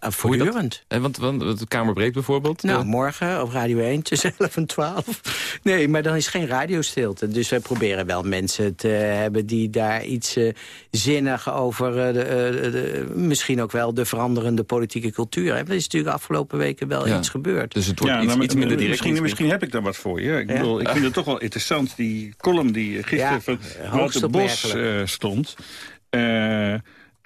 Voortdurend. En want, want de Kamerbreed bijvoorbeeld? Nou, morgen op Radio 1 tussen 11 en 12. Nee, maar dan is geen radiostilte. Dus wij proberen wel mensen te hebben die daar iets uh, zinnig over... Uh, de, de, misschien ook wel de veranderende politieke cultuur hebben. Er is natuurlijk de afgelopen weken wel iets gebeurd. Dus het wordt ja, iets, nou, iets, minder direct. Misschien, misschien, heb ik daar wat voor je. Ik, bedoel, ik vind het toch wel interessant, die column die gisteren van Wouter Bos stond...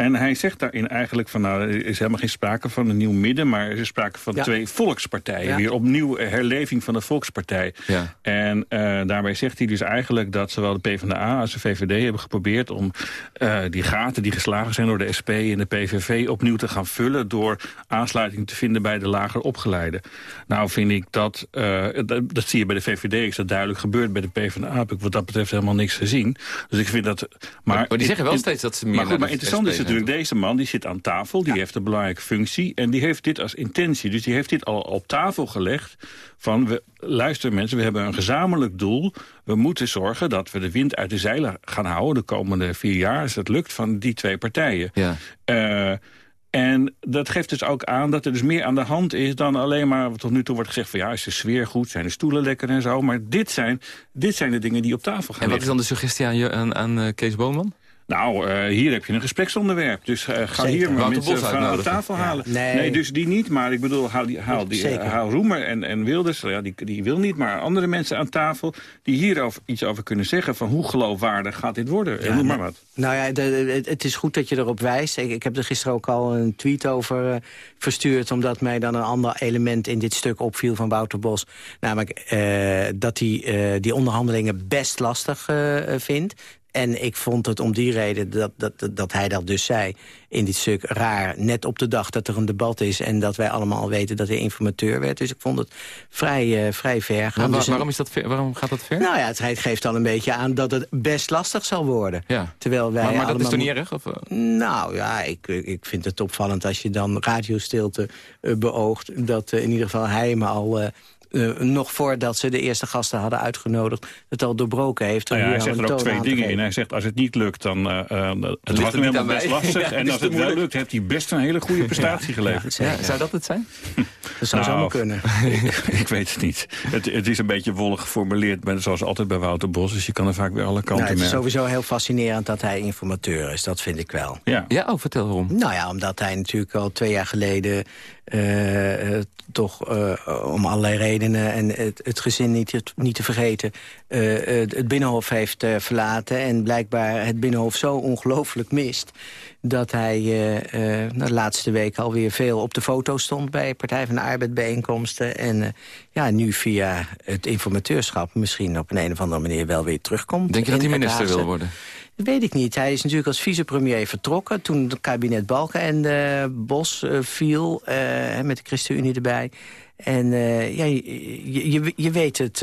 En hij zegt daarin eigenlijk van, nou, er is helemaal geen sprake van een nieuw midden... maar er is sprake van twee volkspartijen. Weer opnieuw herleving van de volkspartij. Ja. En uh, daarbij zegt hij dus eigenlijk dat zowel de PvdA als de VVD hebben geprobeerd... om uh, die gaten die geslagen zijn door de SP en de PVV opnieuw te gaan vullen... door aansluiting te vinden bij de lager opgeleide. Nou vind ik dat, uh, dat, dat, zie je bij de VVD, is dat duidelijk gebeurd. Bij de PvdA heb ik wat dat betreft helemaal niks gezien. Dus ik vind dat... Maar, maar die zeggen wel steeds dat ze meer Maar goed, maar interessant is het natuurlijk, deze man die zit aan tafel, die heeft een belangrijke functie... en die heeft dit als intentie. Dus die heeft dit al op tafel gelegd van... We, luister mensen, we hebben een gezamenlijk doel. We moeten zorgen dat we de wind uit de zeilen gaan houden... de komende vier jaar, als het lukt, van die twee partijen. Ja. Uh, en dat geeft dus ook aan dat er dus meer aan de hand is... dan alleen maar, wat tot nu toe wordt gezegd... van ja, is de sfeer goed, zijn de stoelen lekker en zo. Maar dit zijn, dit zijn de dingen die op tafel gaan En wat is dan de suggestie aan, je, aan, aan uh, Kees Boonman? Nou, uh, hier heb je een gespreksonderwerp. Dus uh, ga hier maar mensen van aan tafel halen. nee. nee. dus die niet. Maar ik bedoel, haal, die, haal, die, uh, haal Roemer en, en Wilders. Ja, die, die wil niet, maar andere mensen aan tafel... die hier iets over kunnen zeggen. Van hoe geloofwaardig gaat dit worden? Ja, Noem maar wat. Nou ja, de, het is goed dat je erop wijst. Ik, ik heb er gisteren ook al een tweet over verstuurd... omdat mij dan een ander element in dit stuk opviel van Wouter Bos. Namelijk dat hij die onderhandelingen best lastig vindt. En ik vond het om die reden dat, dat, dat hij dat dus zei in dit stuk raar. Net op de dag dat er een debat is en dat wij allemaal weten dat hij informateur werd. Dus ik vond het vrij, uh, vrij ver gaan. dus waarom, is dat ver, waarom gaat dat ver? Nou ja, het geeft al een beetje aan dat het best lastig zal worden. Ja. Terwijl wij maar, maar dat is toch niet erg? Of? Eh? Nou ja, ik, ik vind het opvallend als je dan radiostilte uh, beoogt. Dat in ieder geval hij me al uh, nog voordat ze de eerste gasten hadden uitgenodigd... het al doorbroken heeft. Nou ja, hij zegt er ook twee dingen in. Hij zegt, als het niet lukt, dan uh, het, het was hem helemaal best lastig. en als het wel lukt, heeft hij best een hele goede prestatie geleverd. Ja, zou dat het zijn? Dat zou nou, zomaar kunnen. ik, weet het niet. Het, het, is een beetje wollig geformuleerd, maar zoals altijd bij Wouter Bos. Dus je kan er vaak weer alle kanten mee. Nou, het is sowieso heel fascinerend dat hij informateur is. Dat vind ik wel. Ja, ja oh, vertel waarom. Nou ja, omdat hij natuurlijk al twee jaar geleden... Uh, toch uh, om allerlei redenen en het, het gezin niet, niet te vergeten... Uh, het Binnenhof heeft verlaten en blijkbaar het Binnenhof zo ongelooflijk mist... dat hij de laatste week alweer veel op de foto stond... bij Partij van de Arbeid bijeenkomsten. En ja, nu via het informateurschap misschien op een, een of andere manier wel weer terugkomt. Denk je dat hij minister wil worden? Weet ik niet. Hij is natuurlijk als vicepremier vertrokken... toen het kabinet Balken en uh, Bos uh, viel, uh, met de ChristenUnie erbij. En ja, je, je, je, weet het,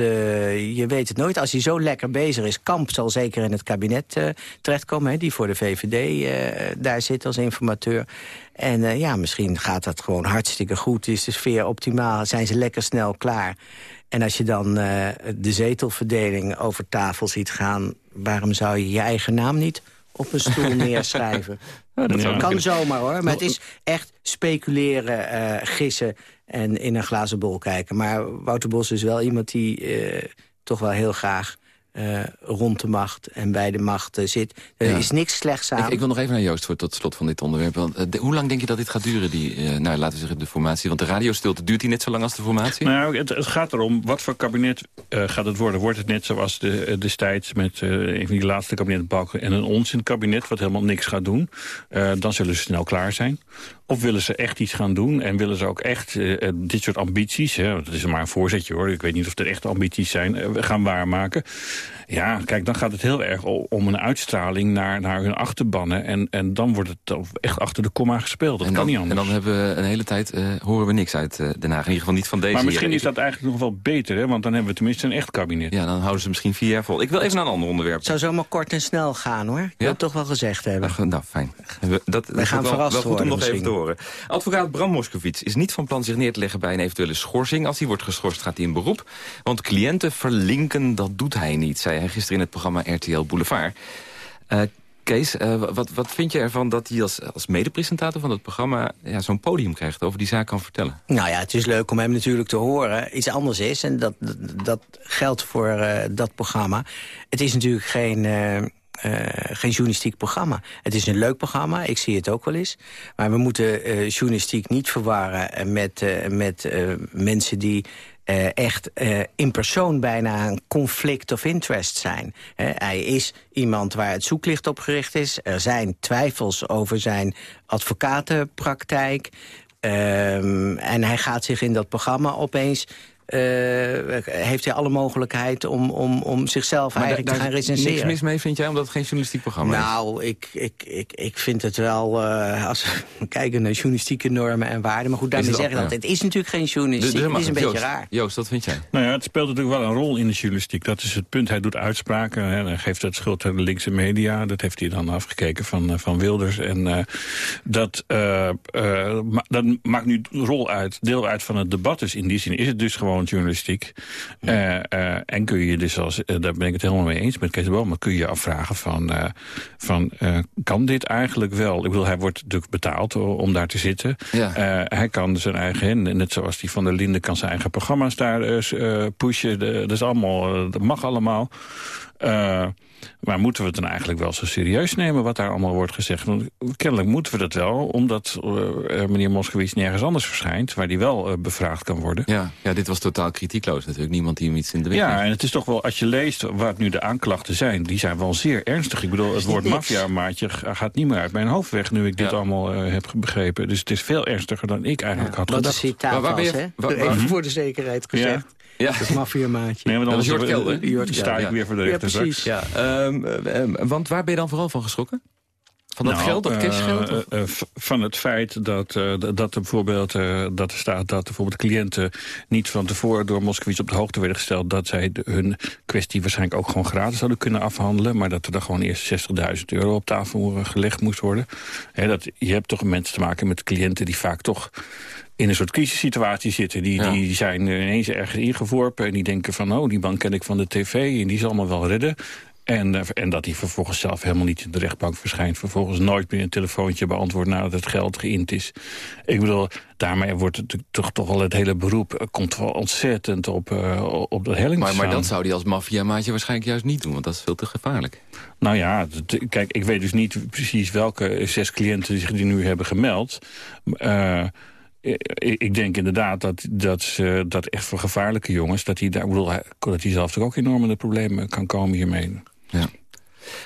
je weet het nooit. Als hij zo lekker bezig is, Kamp zal zeker in het kabinet terechtkomen... Hè, die voor de VVD daar zit als informateur. En ja, misschien gaat dat gewoon hartstikke goed. Is de sfeer optimaal, zijn ze lekker snel klaar... En als je dan uh, de zetelverdeling over tafel ziet gaan... waarom zou je je eigen naam niet op een stoel neerschrijven? dat kan zomaar hoor, maar het is echt speculeren, uh, gissen... en in een glazen bol kijken. Maar Wouter Bos is wel iemand die uh, toch wel heel graag uh, rond de macht en bij de macht uh, zit. Er is niks slechts aan. Ik, ik, wil nog even naar Joost voor tot slot van dit onderwerp. Want, uh, hoe lang denk je dat dit gaat duren, die, nou, laten we zeggen, de formatie? Want de radiostilte, duurt die net zo lang als de formatie? Nou, het, het gaat erom, wat voor kabinet gaat het worden? Wordt het net zoals de, destijds met een van die laatste kabinetten en een onzin kabinet, wat helemaal niks gaat doen? dan zullen ze snel klaar zijn. Of willen ze echt iets gaan doen en willen ze ook echt uh, dit soort ambities... Hè, dat is maar een voorzetje hoor, ik weet niet of er echt ambities zijn... Uh, gaan waarmaken. Ja, kijk, dan gaat het heel erg om een uitstraling naar, naar hun achterbannen. En, en dan wordt het echt achter de komma gespeeld. Dat en kan niet anders. En dan hebben we een hele tijd, uh, horen we niks uit uh, Den Haag. In ieder geval niet van deze Maar misschien is dat eigenlijk nog wel beter, hè? want dan hebben we tenminste een echt kabinet. Ja, dan houden ze misschien vier jaar vol. Ik wil even naar een ander onderwerp. Het zou zomaar kort en snel gaan, hoor. Ik wil het toch wel gezegd hebben. Ach, nou, fijn. We, dat, we gaan wel, verrast wel goed om nog even te horen. Advocaat Bram Moskowitz is niet van plan zich neer te leggen bij een eventuele schorsing. Als hij wordt geschorst gaat hij in beroep. Want cliënten verlinken, dat doet hij niet, zei hij gisteren in het programma RTL Boulevard. Uh, Kees, uh, wat, wat vind je ervan dat hij als, als medepresentator van het programma... Ja, zo'n podium krijgt, over die zaak kan vertellen? Nou ja, het is leuk om hem natuurlijk te horen. Iets anders is, en dat, dat geldt voor uh, dat programma... het is natuurlijk geen... Uh, geen journalistiek programma. Het is een leuk programma, ik zie het ook wel eens. Maar we moeten uh, journalistiek niet verwarren met, uh, met mensen die echt in persoon bijna een conflict of interest zijn. Hij is iemand waar het zoeklicht op gericht is. Er zijn twijfels over zijn advocatenpraktijk. Um, en hij gaat zich in dat programma opeens heeft hij alle mogelijkheid om, om, om zichzelf maar eigenlijk te gaan recenseren. niks mis mee, vind jij, omdat het geen journalistiek programma nou, is? Nou, ik, ik, ik, ik vind het wel, uh, als we kijken naar journalistieke normen en waarden... maar goed, daarmee zeggen dat het is natuurlijk geen journalistiek, dus, het is een beetje raar. Joost, wat vind jij? Nou ja, het speelt natuurlijk wel een rol in de journalistiek. Dat is het punt, hij doet uitspraken, hè, hij geeft het schuld aan de linkse media. Dat heeft hij dan afgekeken van, uh, van Wilders. En uh, dat, ma dat maakt nu rol uit, deel uit van het debat. Dus in die zin is het dus gewoon journalistiek. Uh, uh, en kun je dus, als, uh, daar ben ik het helemaal mee eens met Kees de Boom... maar kun je afvragen van, van kan dit eigenlijk wel? Ik bedoel, hij wordt natuurlijk betaald om daar te zitten. Ja. hij kan zijn eigen, net zoals die van der Linden... kan zijn eigen programma's daar pushen. De, dat, is allemaal, dat mag allemaal. Maar moeten we het dan eigenlijk wel zo serieus nemen wat daar allemaal wordt gezegd? Want kennelijk moeten we dat wel, omdat uh, meneer Moskowitz nergens anders verschijnt... waar die wel uh, bevraagd kan worden. Ja, ja, dit was totaal kritiekloos natuurlijk. Niemand die hem iets in de weg Ja, en het is toch wel, als je leest wat nu de aanklachten zijn... die zijn wel zeer ernstig. Ik bedoel, het woord maffia-maatje gaat niet meer uit mijn hoofd weg... nu ik dit allemaal uh, heb begrepen. Dus het is veel ernstiger dan ik eigenlijk ja, had gedacht. Dat is citaat waar, hè? Even voor de zekerheid gezegd. Ja. Ja. Dat maatje. Nee, maar dan dat is Jort Kelder. Dan sta ik weer voor de rechter ja, precies. Ja. Um, um, want waar ben je dan vooral van geschrokken? Van dat nou, geld, dat cashgeld? Uh, uh, van het feit dat, uh, dat er bijvoorbeeld dat er staat dat bijvoorbeeld cliënten niet van tevoren door Moskowitz op de hoogte werden gesteld dat zij de, hun kwestie waarschijnlijk ook gewoon gratis hadden kunnen afhandelen. Maar dat er dan gewoon eerst 60.000 euro op tafel gelegd moest worden. He, dat, je hebt toch mensen te maken met cliënten die vaak toch in een soort crisissituatie zitten. Die, ja. die zijn ineens ergens ingeworpen en die denken van... oh, die bank ken ik van de tv en die zal me wel redden. En, uh, en dat hij vervolgens zelf helemaal niet in de rechtbank verschijnt. Vervolgens nooit meer een telefoontje beantwoord nadat het geld geïnd is. Ik bedoel, daarmee wordt het toch, toch al het hele beroep... Uh, komt wel ontzettend op, uh, op de helling maar, maar dat zou hij als maffiamaatje waarschijnlijk juist niet doen... want dat is veel te gevaarlijk. Nou ja, kijk, ik weet dus niet precies welke zes cliënten zich die nu hebben gemeld... Uh, ik denk inderdaad dat, dat, uh, dat echt voor gevaarlijke jongens... dat hij, daar, bedoel, dat hij zelf toch ook enorm in de problemen kan komen hiermee. Ja.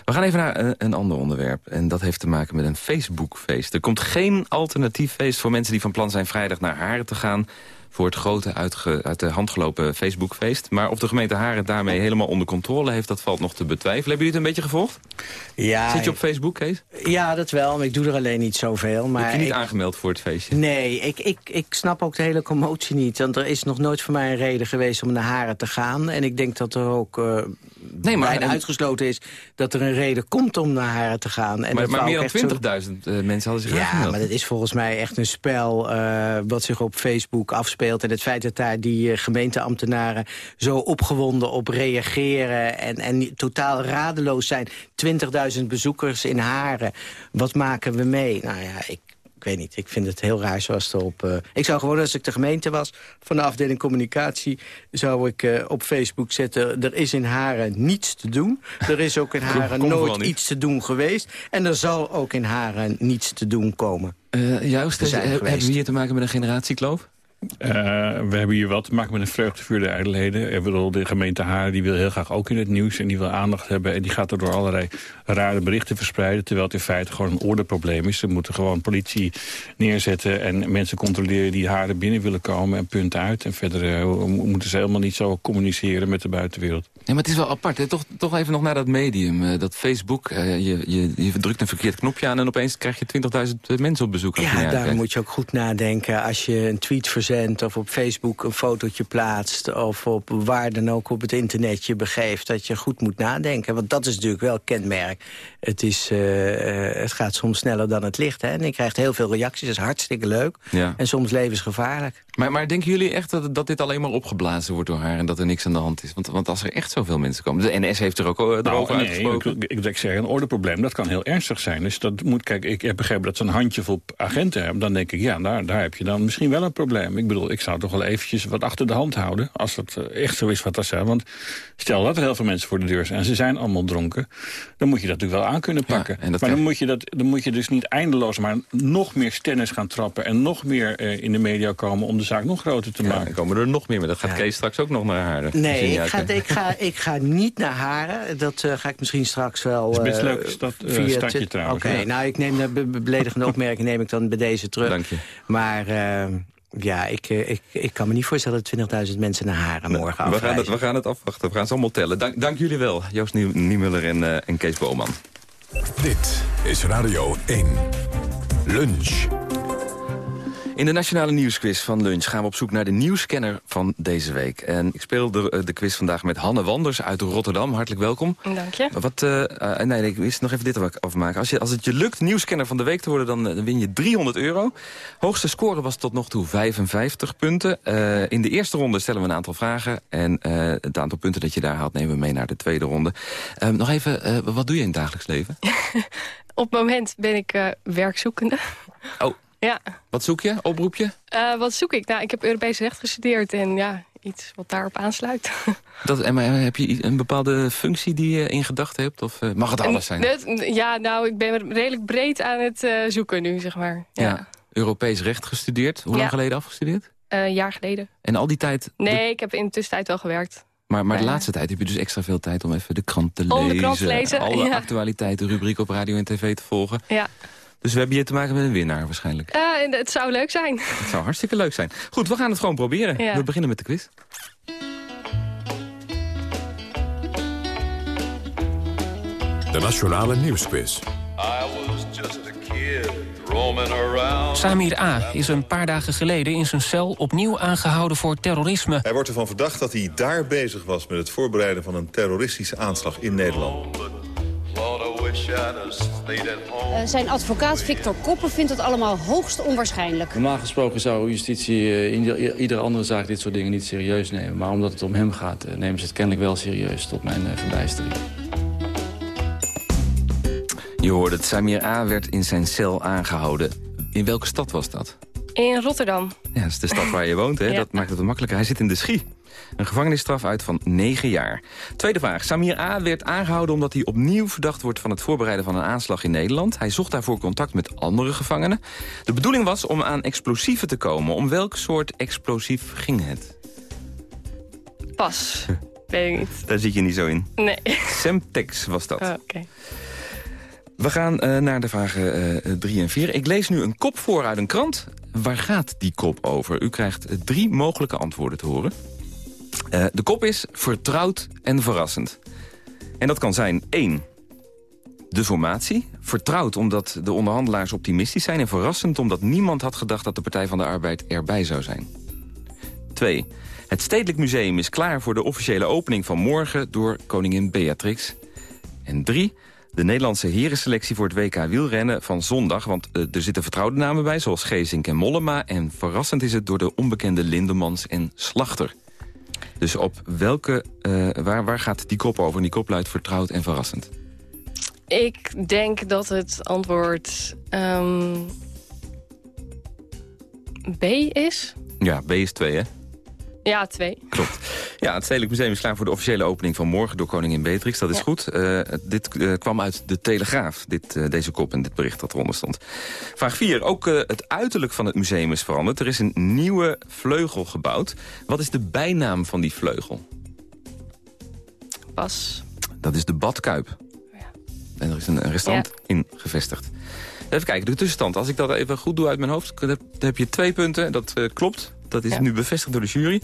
We gaan even naar een, een ander onderwerp. En dat heeft te maken met een Facebook-feest. Er komt geen alternatief feest voor mensen die van plan zijn... vrijdag naar Haren te gaan voor het grote uit de hand gelopen Facebookfeest. Maar of de gemeente Haren daarmee helemaal onder controle heeft... dat valt nog te betwijfelen. Hebben jullie het een beetje gevolgd? Ja, Zit je op Facebook, Kees? Ja, dat wel. Maar ik doe er alleen niet zoveel. Maar Heb je niet ik... aangemeld voor het feestje? Nee, ik, ik, ik snap ook de hele commotie niet. Want er is nog nooit voor mij een reden geweest om naar Haren te gaan. En ik denk dat er ook uh, nee, maar, bijna uitgesloten is... dat er een reden komt om naar Haren te gaan. En maar, maar meer dan 20.000 zo... uh, mensen hadden zich Ja, aangemeld. maar dat is volgens mij echt een spel... Uh, wat zich op Facebook afspeelt en het feit dat daar die uh, gemeenteambtenaren zo opgewonden op reageren... en, en totaal radeloos zijn. 20.000 bezoekers in Haren. Wat maken we mee? Nou ja, ik, ik weet niet. Ik vind het heel raar zoals er op... Uh, ik zou gewoon, als ik de gemeente was, van de afdeling communicatie... zou ik uh, op Facebook zetten... er is in Haren niets te doen. Er is ook in Haren Kom, nooit iets te doen geweest. En er zal ook in Haren niets te doen komen. Uh, juist, hebben we hier te maken met een generatiekloof? Uh, we hebben hier wat te maken met een vreugdevuur de ijdelheden. Ik bedoel, de gemeente Haar die wil heel graag ook in het nieuws... en die wil aandacht hebben. En die gaat er door allerlei rare berichten verspreiden... terwijl het in feite gewoon een ordeprobleem is. Ze moeten gewoon politie neerzetten... en mensen controleren die Haren binnen willen komen... en punt uit. En verder uh, moeten ze helemaal niet zo communiceren met de buitenwereld. Ja, maar het is wel apart. Hè? Toch, toch even nog naar dat medium, uh, dat Facebook. Uh, je, je, je drukt een verkeerd knopje aan... en opeens krijg je 20.000 mensen op bezoek. Ja, daar moet je ook goed nadenken. Als je een tweet verzet of op Facebook een fotootje plaatst... of op waar dan ook op het internet je begeeft... dat je goed moet nadenken. Want dat is natuurlijk wel kenmerk. Het, is, uh, het gaat soms sneller dan het licht. Hè? En je krijgt heel veel reacties, dat is hartstikke leuk. Ja. En soms levensgevaarlijk. Maar, maar denken jullie echt dat, dat dit alleen maar opgeblazen wordt door haar... en dat er niks aan de hand is? Want, want als er echt zoveel mensen komen... De NS heeft er ook nou, erover nee, uitgesproken. Ik, ik, ik zeg, een ordeprobleem, dat kan heel ernstig zijn. Dus dat moet, kijk, ik heb begrepen dat ze een handjevol agenten hebben. Dan denk ik, ja, daar, daar heb je dan misschien wel een probleem. Ik bedoel, ik zou toch wel eventjes wat achter de hand houden... als dat eh, echt zo is wat dat zijn. Want stel dat er heel veel mensen voor de deur zijn... en ze zijn allemaal dronken, dan moet je dat natuurlijk wel aan kunnen pakken. maar dan, moet je dat, dan moet je dus niet eindeloos... maar nog meer stennis gaan trappen... en nog meer uh, in de media komen om de zaak nog groter te maken. Dan komen er nog meer, maar dat gaat Kees straks ook nog naar Haren. Nee, ik ga, ik, ga, ik ga niet naar Haren. Dat uh, ga ik misschien straks wel... Het is best uh, leuk stad, uh, stadje trouwens. Oké, nou ik neem de beledigende opmerking neem ik dan bij deze terug. Dank je. Maar... Ja, ik, ik, ik kan me niet voorstellen dat 20.000 mensen naar Haren morgen we gaan, het, we gaan het afwachten. We gaan ze allemaal tellen. Dank, dank jullie wel, Joost Niemuller en, uh, en Kees Boman. Dit is Radio 1. Lunch. In de Nationale Nieuwsquiz van Lunch gaan we op zoek naar de nieuwscanner van deze week. En ik speel de, eh, de quiz vandaag met Hanne Wanders uit Rotterdam. Hartelijk welkom. Dank je. Wat, uh, uh, nee, ik wist nog even dit afmaken. Als, je, als het je lukt nieuwscanner van de week te worden, dan, dan win je 300 euro. Hoogste score was tot nog toe 55 punten. in de eerste ronde stellen we een aantal vragen. En het aantal punten dat je daar haalt nemen we mee naar de tweede ronde. nog even, wat doe je in het dagelijks leven? op het moment ben ik werkzoekende. Oh, ja. Wat zoek je? Oproepje? Uh, wat zoek ik? Nou, ik heb Europees recht gestudeerd en ja, iets wat daarop aansluit. Dat, en maar heb je een bepaalde functie die je in gedachten hebt? Of uh, mag het alles zijn? Net, ja, nou, ik ben redelijk breed aan het uh, zoeken nu, zeg maar. Ja. ja. Europees recht gestudeerd. Hoe lang geleden afgestudeerd? Een jaar geleden. En al die tijd? Nee, ik heb in de tussentijd wel gewerkt. Maar, maar de laatste tijd heb je dus extra veel tijd om even de krant te om lezen. De krant te lezen. Alle actualiteiten, rubriek op radio en tv te volgen. Ja. Dus we hebben hier te maken met een winnaar waarschijnlijk. Uh, het zou leuk zijn. Het zou hartstikke leuk zijn. Goed, we gaan het gewoon proberen. Ja. We beginnen met de quiz. De Nationale Nieuwsquiz. Samir A. is een paar dagen geleden in zijn cel opnieuw aangehouden voor terrorisme. Hij wordt ervan verdacht dat hij daar bezig was met het voorbereiden van een terroristische aanslag in Nederland. Uh, zijn advocaat Victor Koppen vindt het allemaal hoogst onwaarschijnlijk. Normaal gesproken zou justitie uh, in iedere andere zaak dit soort dingen niet serieus nemen. Maar omdat het om hem gaat, uh, nemen ze het kennelijk wel serieus tot mijn verbijstering. Je hoorde het, Samir A. werd in zijn cel aangehouden. In welke stad was dat? In Rotterdam. Ja, dat is de stad waar je woont, hè? Ja. Dat maakt het wat makkelijker. Hij zit in de Schie. Een gevangenisstraf uit van 9 jaar. Tweede vraag. Samir A. werd aangehouden omdat hij opnieuw verdacht wordt... van het voorbereiden van een aanslag in Nederland. Hij zocht daarvoor contact met andere gevangenen. De bedoeling was om aan explosieven te komen. Om welk soort explosief ging het? Pas. Weet ik niet. Daar zit je niet zo in. Nee. Semtex was dat. Oh, Oké. Okay. We gaan uh, naar de vragen 3 uh, en 4. Ik lees nu een kop voor uit een krant. Waar gaat die kop over? U krijgt drie mogelijke antwoorden te horen. Uh, de kop is vertrouwd en verrassend. En dat kan zijn 1. De formatie. Vertrouwd omdat de onderhandelaars optimistisch zijn... en verrassend omdat niemand had gedacht dat de Partij van de Arbeid erbij zou zijn. 2. Het Stedelijk Museum is klaar voor de officiële opening van morgen... door koningin Beatrix. En 3. De Nederlandse herenselectie voor het WK wielrennen van zondag... want uh, er zitten vertrouwde namen bij, zoals Geesink en Mollema... en verrassend is het door de onbekende Lindemans en Slachter. Dus op welke, uh, waar, waar gaat die kop over? En die kop luidt vertrouwd en verrassend. Ik denk dat het antwoord um, B is. Ja, B is 2, hè? Ja, twee. Klopt. Ja, het Stedelijk Museum is klaar voor de officiële opening van morgen door koningin Beatrix. Dat is ja. goed. Uh, dit uh, kwam uit de Telegraaf, dit, uh, deze kop en dit bericht dat eronder stond. Vraag 4. Ook het uiterlijk van het museum is veranderd. Er is een nieuwe vleugel gebouwd. Wat is de bijnaam van die vleugel? Pas. Dat is de Badkuip. Ja. En er is een, restaurant ja. in gevestigd. Even kijken, de tussenstand. Als ik dat even goed doe uit mijn hoofd, dan heb je twee punten. Dat klopt. Dat is ja. nu bevestigd door de jury. Uh,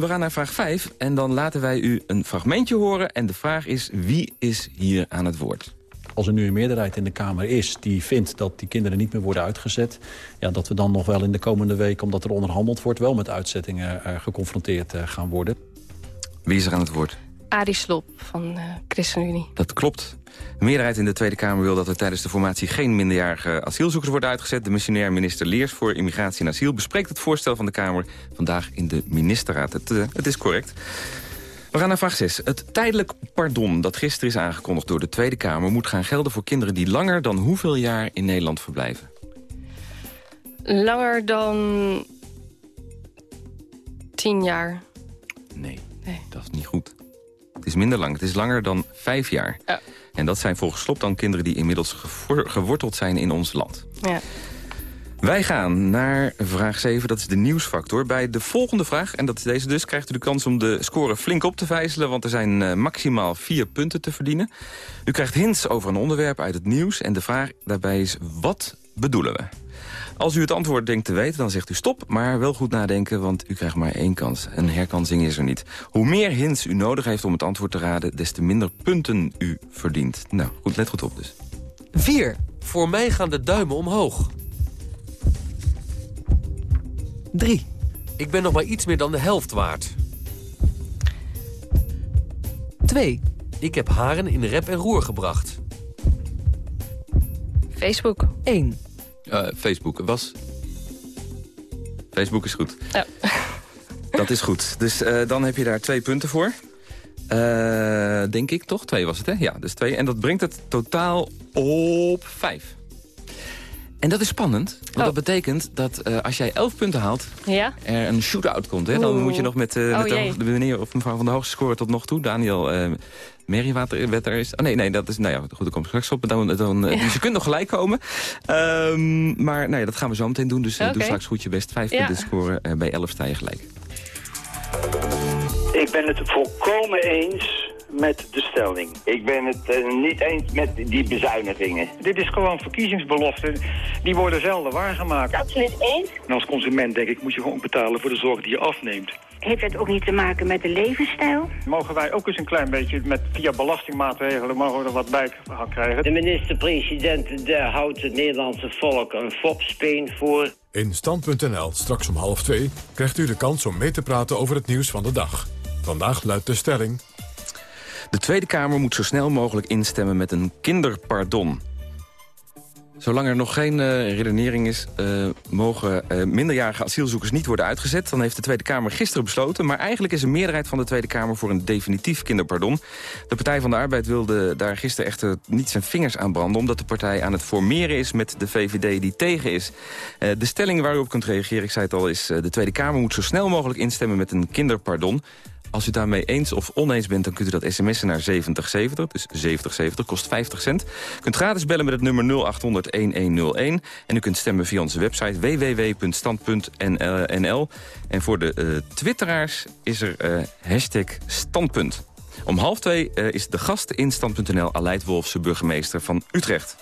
we gaan naar vraag 5. En dan laten wij u een fragmentje horen. En de vraag is, wie is hier aan het woord? Als er nu een meerderheid in de Kamer is die vindt dat die kinderen niet meer worden uitgezet... Ja, dat we dan nog wel in de komende week, omdat er onderhandeld wordt... wel met uitzettingen uh, geconfronteerd uh, gaan worden. Wie is er aan het woord? Arie Slob van uh, ChristenUnie. Dat klopt. De meerderheid in de Tweede Kamer wil dat er tijdens de formatie... geen minderjarige asielzoekers worden uitgezet. De missionair minister Leers voor Immigratie en Asiel... bespreekt het voorstel van de Kamer vandaag in de ministerraad. Het, uh, het is correct. We gaan naar vraag 6. Het tijdelijk pardon dat gisteren is aangekondigd door de Tweede Kamer... moet gaan gelden voor kinderen die langer dan hoeveel jaar in Nederland verblijven? Langer dan tien jaar. Nee, nee, dat is niet goed. Is minder lang. Het is langer dan vijf jaar. Ja. En dat zijn volgens Slop dan kinderen die inmiddels geworteld zijn in ons land. Ja. Wij gaan naar vraag 7, dat is de nieuwsfactor. Bij de volgende vraag, en dat is deze dus... krijgt u de kans om de score flink op te vijzelen... want er zijn uh, maximaal vier punten te verdienen. U krijgt hints over een onderwerp uit het nieuws... en de vraag daarbij is, wat bedoelen we? Als u het antwoord denkt te weten, dan zegt u stop. Maar wel goed nadenken, want u krijgt maar één kans. Een herkansing is er niet. Hoe meer hints u nodig heeft om het antwoord te raden... des te minder punten u verdient. Nou, goed, let goed op dus. 4. Voor mij gaan de duimen omhoog. 3. Ik ben nog maar iets meer dan de helft waard. 2. Ik heb haren in rep en roer gebracht. Facebook. 1. Uh, Facebook was... Facebook is goed. Ja. Dat is goed. Dus uh, dan heb je daar twee punten voor. Uh, denk ik toch? Twee was het, hè? Ja, dus twee. En dat brengt het totaal op vijf. En dat is spannend, want oh. dat betekent dat uh, als jij 11 punten haalt... Ja? er een shootout komt. Hè? Dan Oeh. moet je nog met, uh, oh, met de, de, meneer of mevrouw van de hoogste score tot nog toe... Daniel uh, Merriwater is... Oh nee, nee, dat is... Nou ja, goed, dat komt straks op. Dan, dan, ja. Dus je kunt nog gelijk komen. Um, maar nou ja, dat gaan we zo meteen doen. Dus okay. doe straks goed je best. Vijf ja. punten scoren. bij 11 sta je gelijk. Ik ben het volkomen eens met de stelling. Ik ben het uh, niet eens met die bezuinigingen. Dit is gewoon verkiezingsbeloften. Die worden zelden waargemaakt. Absoluut eens. En als consument denk ik moet je gewoon betalen voor de zorg die je afneemt. Heeft het ook niet te maken met de levensstijl? Mogen wij ook eens een klein beetje met via belastingmaatregelen mogen we er wat bij gaan krijgen? De minister-president houdt het Nederlandse volk een fopspeen voor. In Stand.nl, straks om half twee, krijgt u de kans om mee te praten over het nieuws van de dag. Vandaag luidt de stelling... De Tweede Kamer moet zo snel mogelijk instemmen met een kinderpardon. Zolang er nog geen uh, redenering is, uh, mogen uh, minderjarige asielzoekers niet worden uitgezet. Dan heeft de Tweede Kamer gisteren besloten. Maar eigenlijk is een meerderheid van de Tweede Kamer voor een definitief kinderpardon. De Partij van de Arbeid wilde daar gisteren echter niet zijn vingers aan branden... omdat de partij aan het formeren is met de VVD die tegen is. de stelling waar u op kunt reageren, ik zei het al, is... de Tweede Kamer moet zo snel mogelijk instemmen met een kinderpardon... Als u daarmee eens of oneens bent, dan kunt u dat sms'en naar 7070. Dus 7070 kost 50 cent. U kunt gratis bellen met het nummer 0800-1101. En u kunt stemmen via onze website www.stand.nl. En voor de uh, twitteraars is er uh, hashtag standpunt. Om half twee uh, is de gast in stand.nl Aleid Wolfse, burgemeester van Utrecht.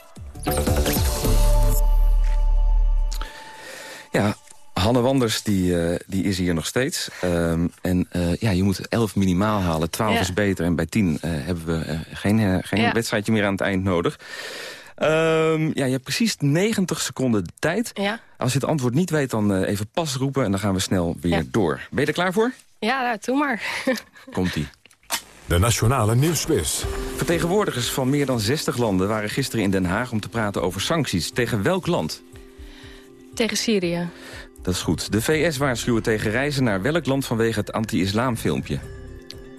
Ja, Hanne Wanders die, uh, die is hier nog steeds. Um, en uh, ja, je moet 11 minimaal halen. 12 ja. is beter. En bij 10 uh, hebben we geen, geen ja. wedstrijdje meer aan het eind nodig. Um, ja, je hebt precies 90 seconden tijd. Ja. Als je het antwoord niet weet, dan even pas roepen. En dan gaan we snel weer ja. door. Ben je er klaar voor? Ja, nou, doe maar. Komt-ie. De Nationale Nieuwsquiz. Vertegenwoordigers van meer dan 60 landen waren gisteren in Den Haag... om te praten over sancties. Tegen welk land? Tegen Syrië. Dat is goed. De VS waarschuwen tegen reizen naar welk land vanwege het anti-islam filmpje?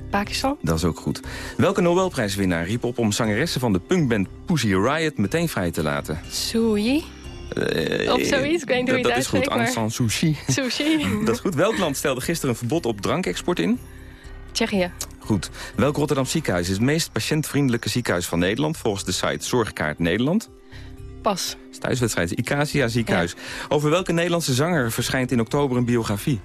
Pakistan. Dat is ook goed. Welke Nobelprijswinnaar riep op om zangeressen van de punkband Pussy Riot meteen vrij te laten? Sui. Uh, of zoiets, ik weet niet hoe je Dat is goed, Aung San Suu Kyi. Sushi. dat is goed. Welk land stelde gisteren een verbod op drankexport in? Tsjechië. Goed. Welk Rotterdam ziekenhuis is het meest patiëntvriendelijke ziekenhuis van Nederland... volgens de site Zorgkaart Nederland? Pas. Thuiswedstrijd Icacia ziekenhuis. Ja. Over welke Nederlandse zanger verschijnt in oktober een biografie?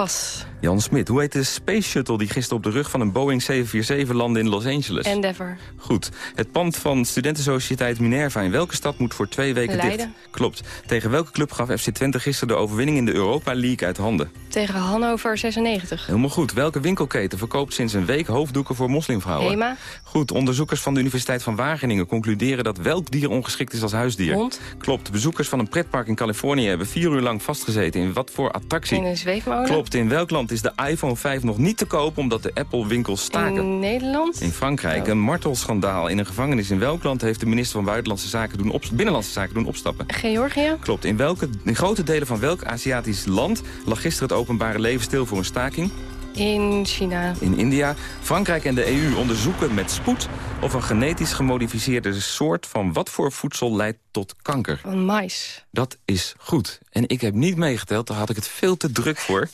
Pas. Jan Smit. Hoe heet de Space Shuttle die gisteren op de rug van een Boeing 747 landde in Los Angeles? Endeavour. Goed. Het pand van studentensociëteit Minerva in welke stad moet voor twee weken Leiden. dicht? Klopt. Tegen welke club gaf FC Twente gisteren de overwinning in de Europa League uit handen? Tegen Hannover 96. Helemaal goed. Welke winkelketen verkoopt sinds een week hoofddoeken voor moslimvrouwen? Hema. Goed. Onderzoekers van de Universiteit van Wageningen concluderen dat welk dier ongeschikt is als huisdier? Hond. Klopt. Bezoekers van een pretpark in Californië hebben vier uur lang vastgezeten in wat voor attractie? In een zweefmolen. Klopt. In welk land is de iPhone 5 nog niet te koop omdat de Apple-winkels staken? In Nederland? In Frankrijk. Een martelschandaal in een gevangenis in welk land heeft de minister van Buitenlandse Zaken doen op, Binnenlandse Zaken doen opstappen? Georgië? Klopt. In, welke, in grote delen van welk Aziatisch land lag gisteren het openbare leven stil voor een staking? In China. In India. Frankrijk en de EU onderzoeken met spoed of een genetisch gemodificeerde soort van wat voor voedsel leidt tot kanker. Van mais. Dat is goed. En ik heb niet meegeteld, daar had ik het veel te druk voor.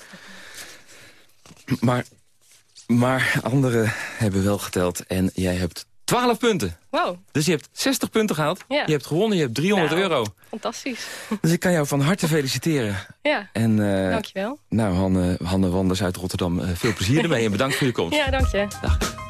Maar, maar anderen hebben wel geteld en jij hebt 12 punten. Wow. Dus je hebt 60 punten gehaald. Ja. Je hebt gewonnen, je hebt 300 Nou, euro. Fantastisch. Dus ik kan jou van harte feliciteren. Ja, En, eh, dankjewel. Nou, Hanne, Hanne Wanders uit Rotterdam, eh, veel plezier ermee en bedankt voor je komst. Ja, dank je. I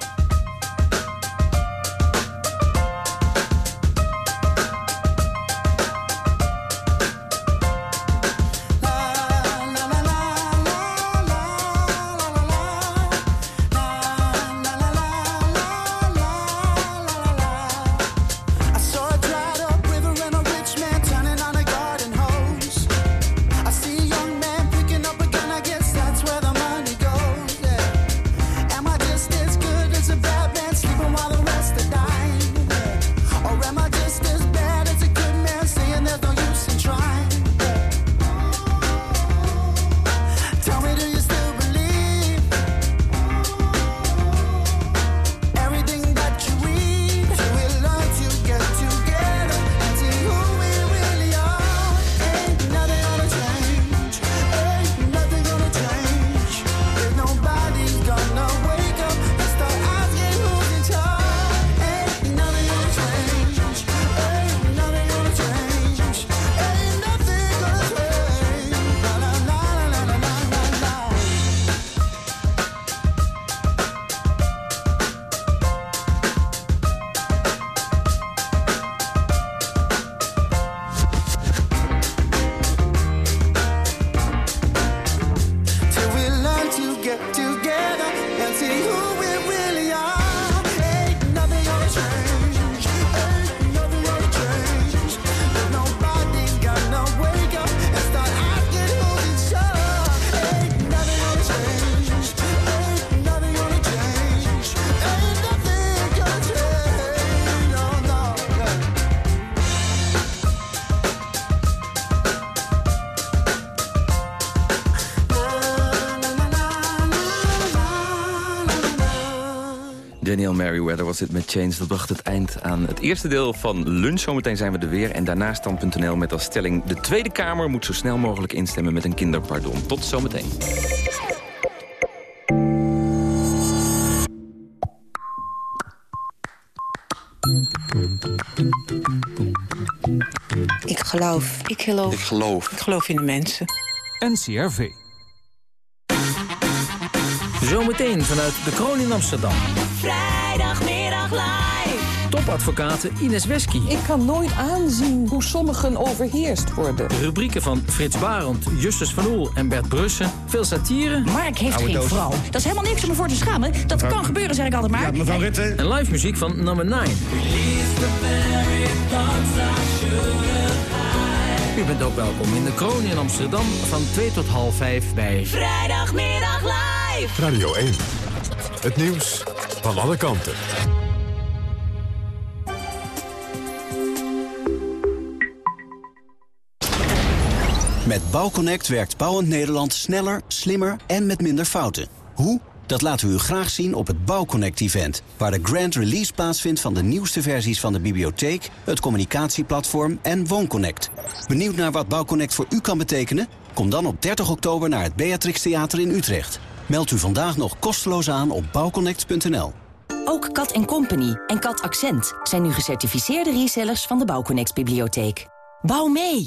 Daniel Merriweather was dit met Change. Dat bracht het eind aan het eerste deel van lunch. Zometeen zijn we er weer. En daarna stand.nl met als stelling... de Tweede Kamer moet zo snel mogelijk instemmen met een kinderpardon. Tot zometeen. Ik geloof. Ik geloof. Ik geloof. Ik geloof in de mensen. NCRV. Zometeen vanuit de Kroon in Amsterdam. Vrijdagmiddag live. Topadvocaat Ines Wesky. Ik kan nooit aanzien hoe sommigen overheerst worden. De rubrieken van Frits Barend, Justus van Oel en Bert Brussen. Veel satire. Mark heeft Oude geen doos. vrouw. Dat is helemaal niks om ervoor te schamen. Dat kan gebeuren, zeg ik altijd maar. mevrouw Rutte. En live muziek van Number 9. U bent ook welkom in de Kroon in Amsterdam van 2 tot half 5 bij... Vrijdagmiddag live. Radio 1. Het nieuws van alle kanten. Met Bouwconnect werkt Bouwend Nederland sneller, slimmer en met minder fouten. Hoe? Dat laten we u graag zien op het Bouwconnect-event... waar de grand release plaatsvindt van de nieuwste versies van de bibliotheek... het communicatieplatform en WoonConnect. Benieuwd naar wat Bouwconnect voor u kan betekenen? Kom dan op 30 oktober naar het Beatrix Theater in Utrecht. Meld u vandaag nog kosteloos aan op bouwconnect.nl. Ook Kat Company en Kat Accent zijn nu gecertificeerde resellers van de Bouwconnect Bibliotheek. Bouw mee!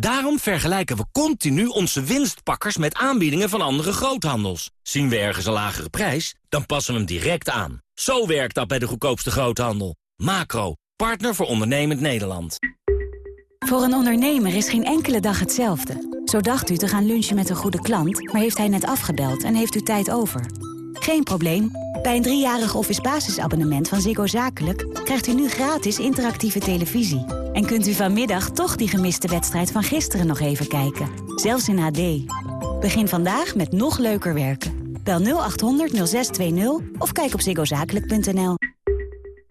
Daarom vergelijken we continu onze winstpakkers met aanbiedingen van andere groothandels. Zien we ergens een lagere prijs, dan passen we hem direct aan. Zo werkt dat bij de goedkoopste groothandel. Macro, partner voor ondernemend Nederland. Voor een ondernemer is geen enkele dag hetzelfde. Zo dacht u te gaan lunchen met een goede klant, maar heeft hij net afgebeld en heeft u tijd over. Geen probleem. Bij een driejarig office basisabonnement van Ziggo Zakelijk... krijgt u nu gratis interactieve televisie. En kunt u vanmiddag toch die gemiste wedstrijd van gisteren nog even kijken. Zelfs in HD. Begin vandaag met nog leuker werken. Bel 0800 0620 of kijk op ziggozakelijk.nl.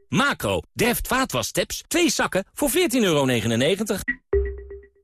Macro, deft vaatwassteps, twee zakken voor 14,99 euro.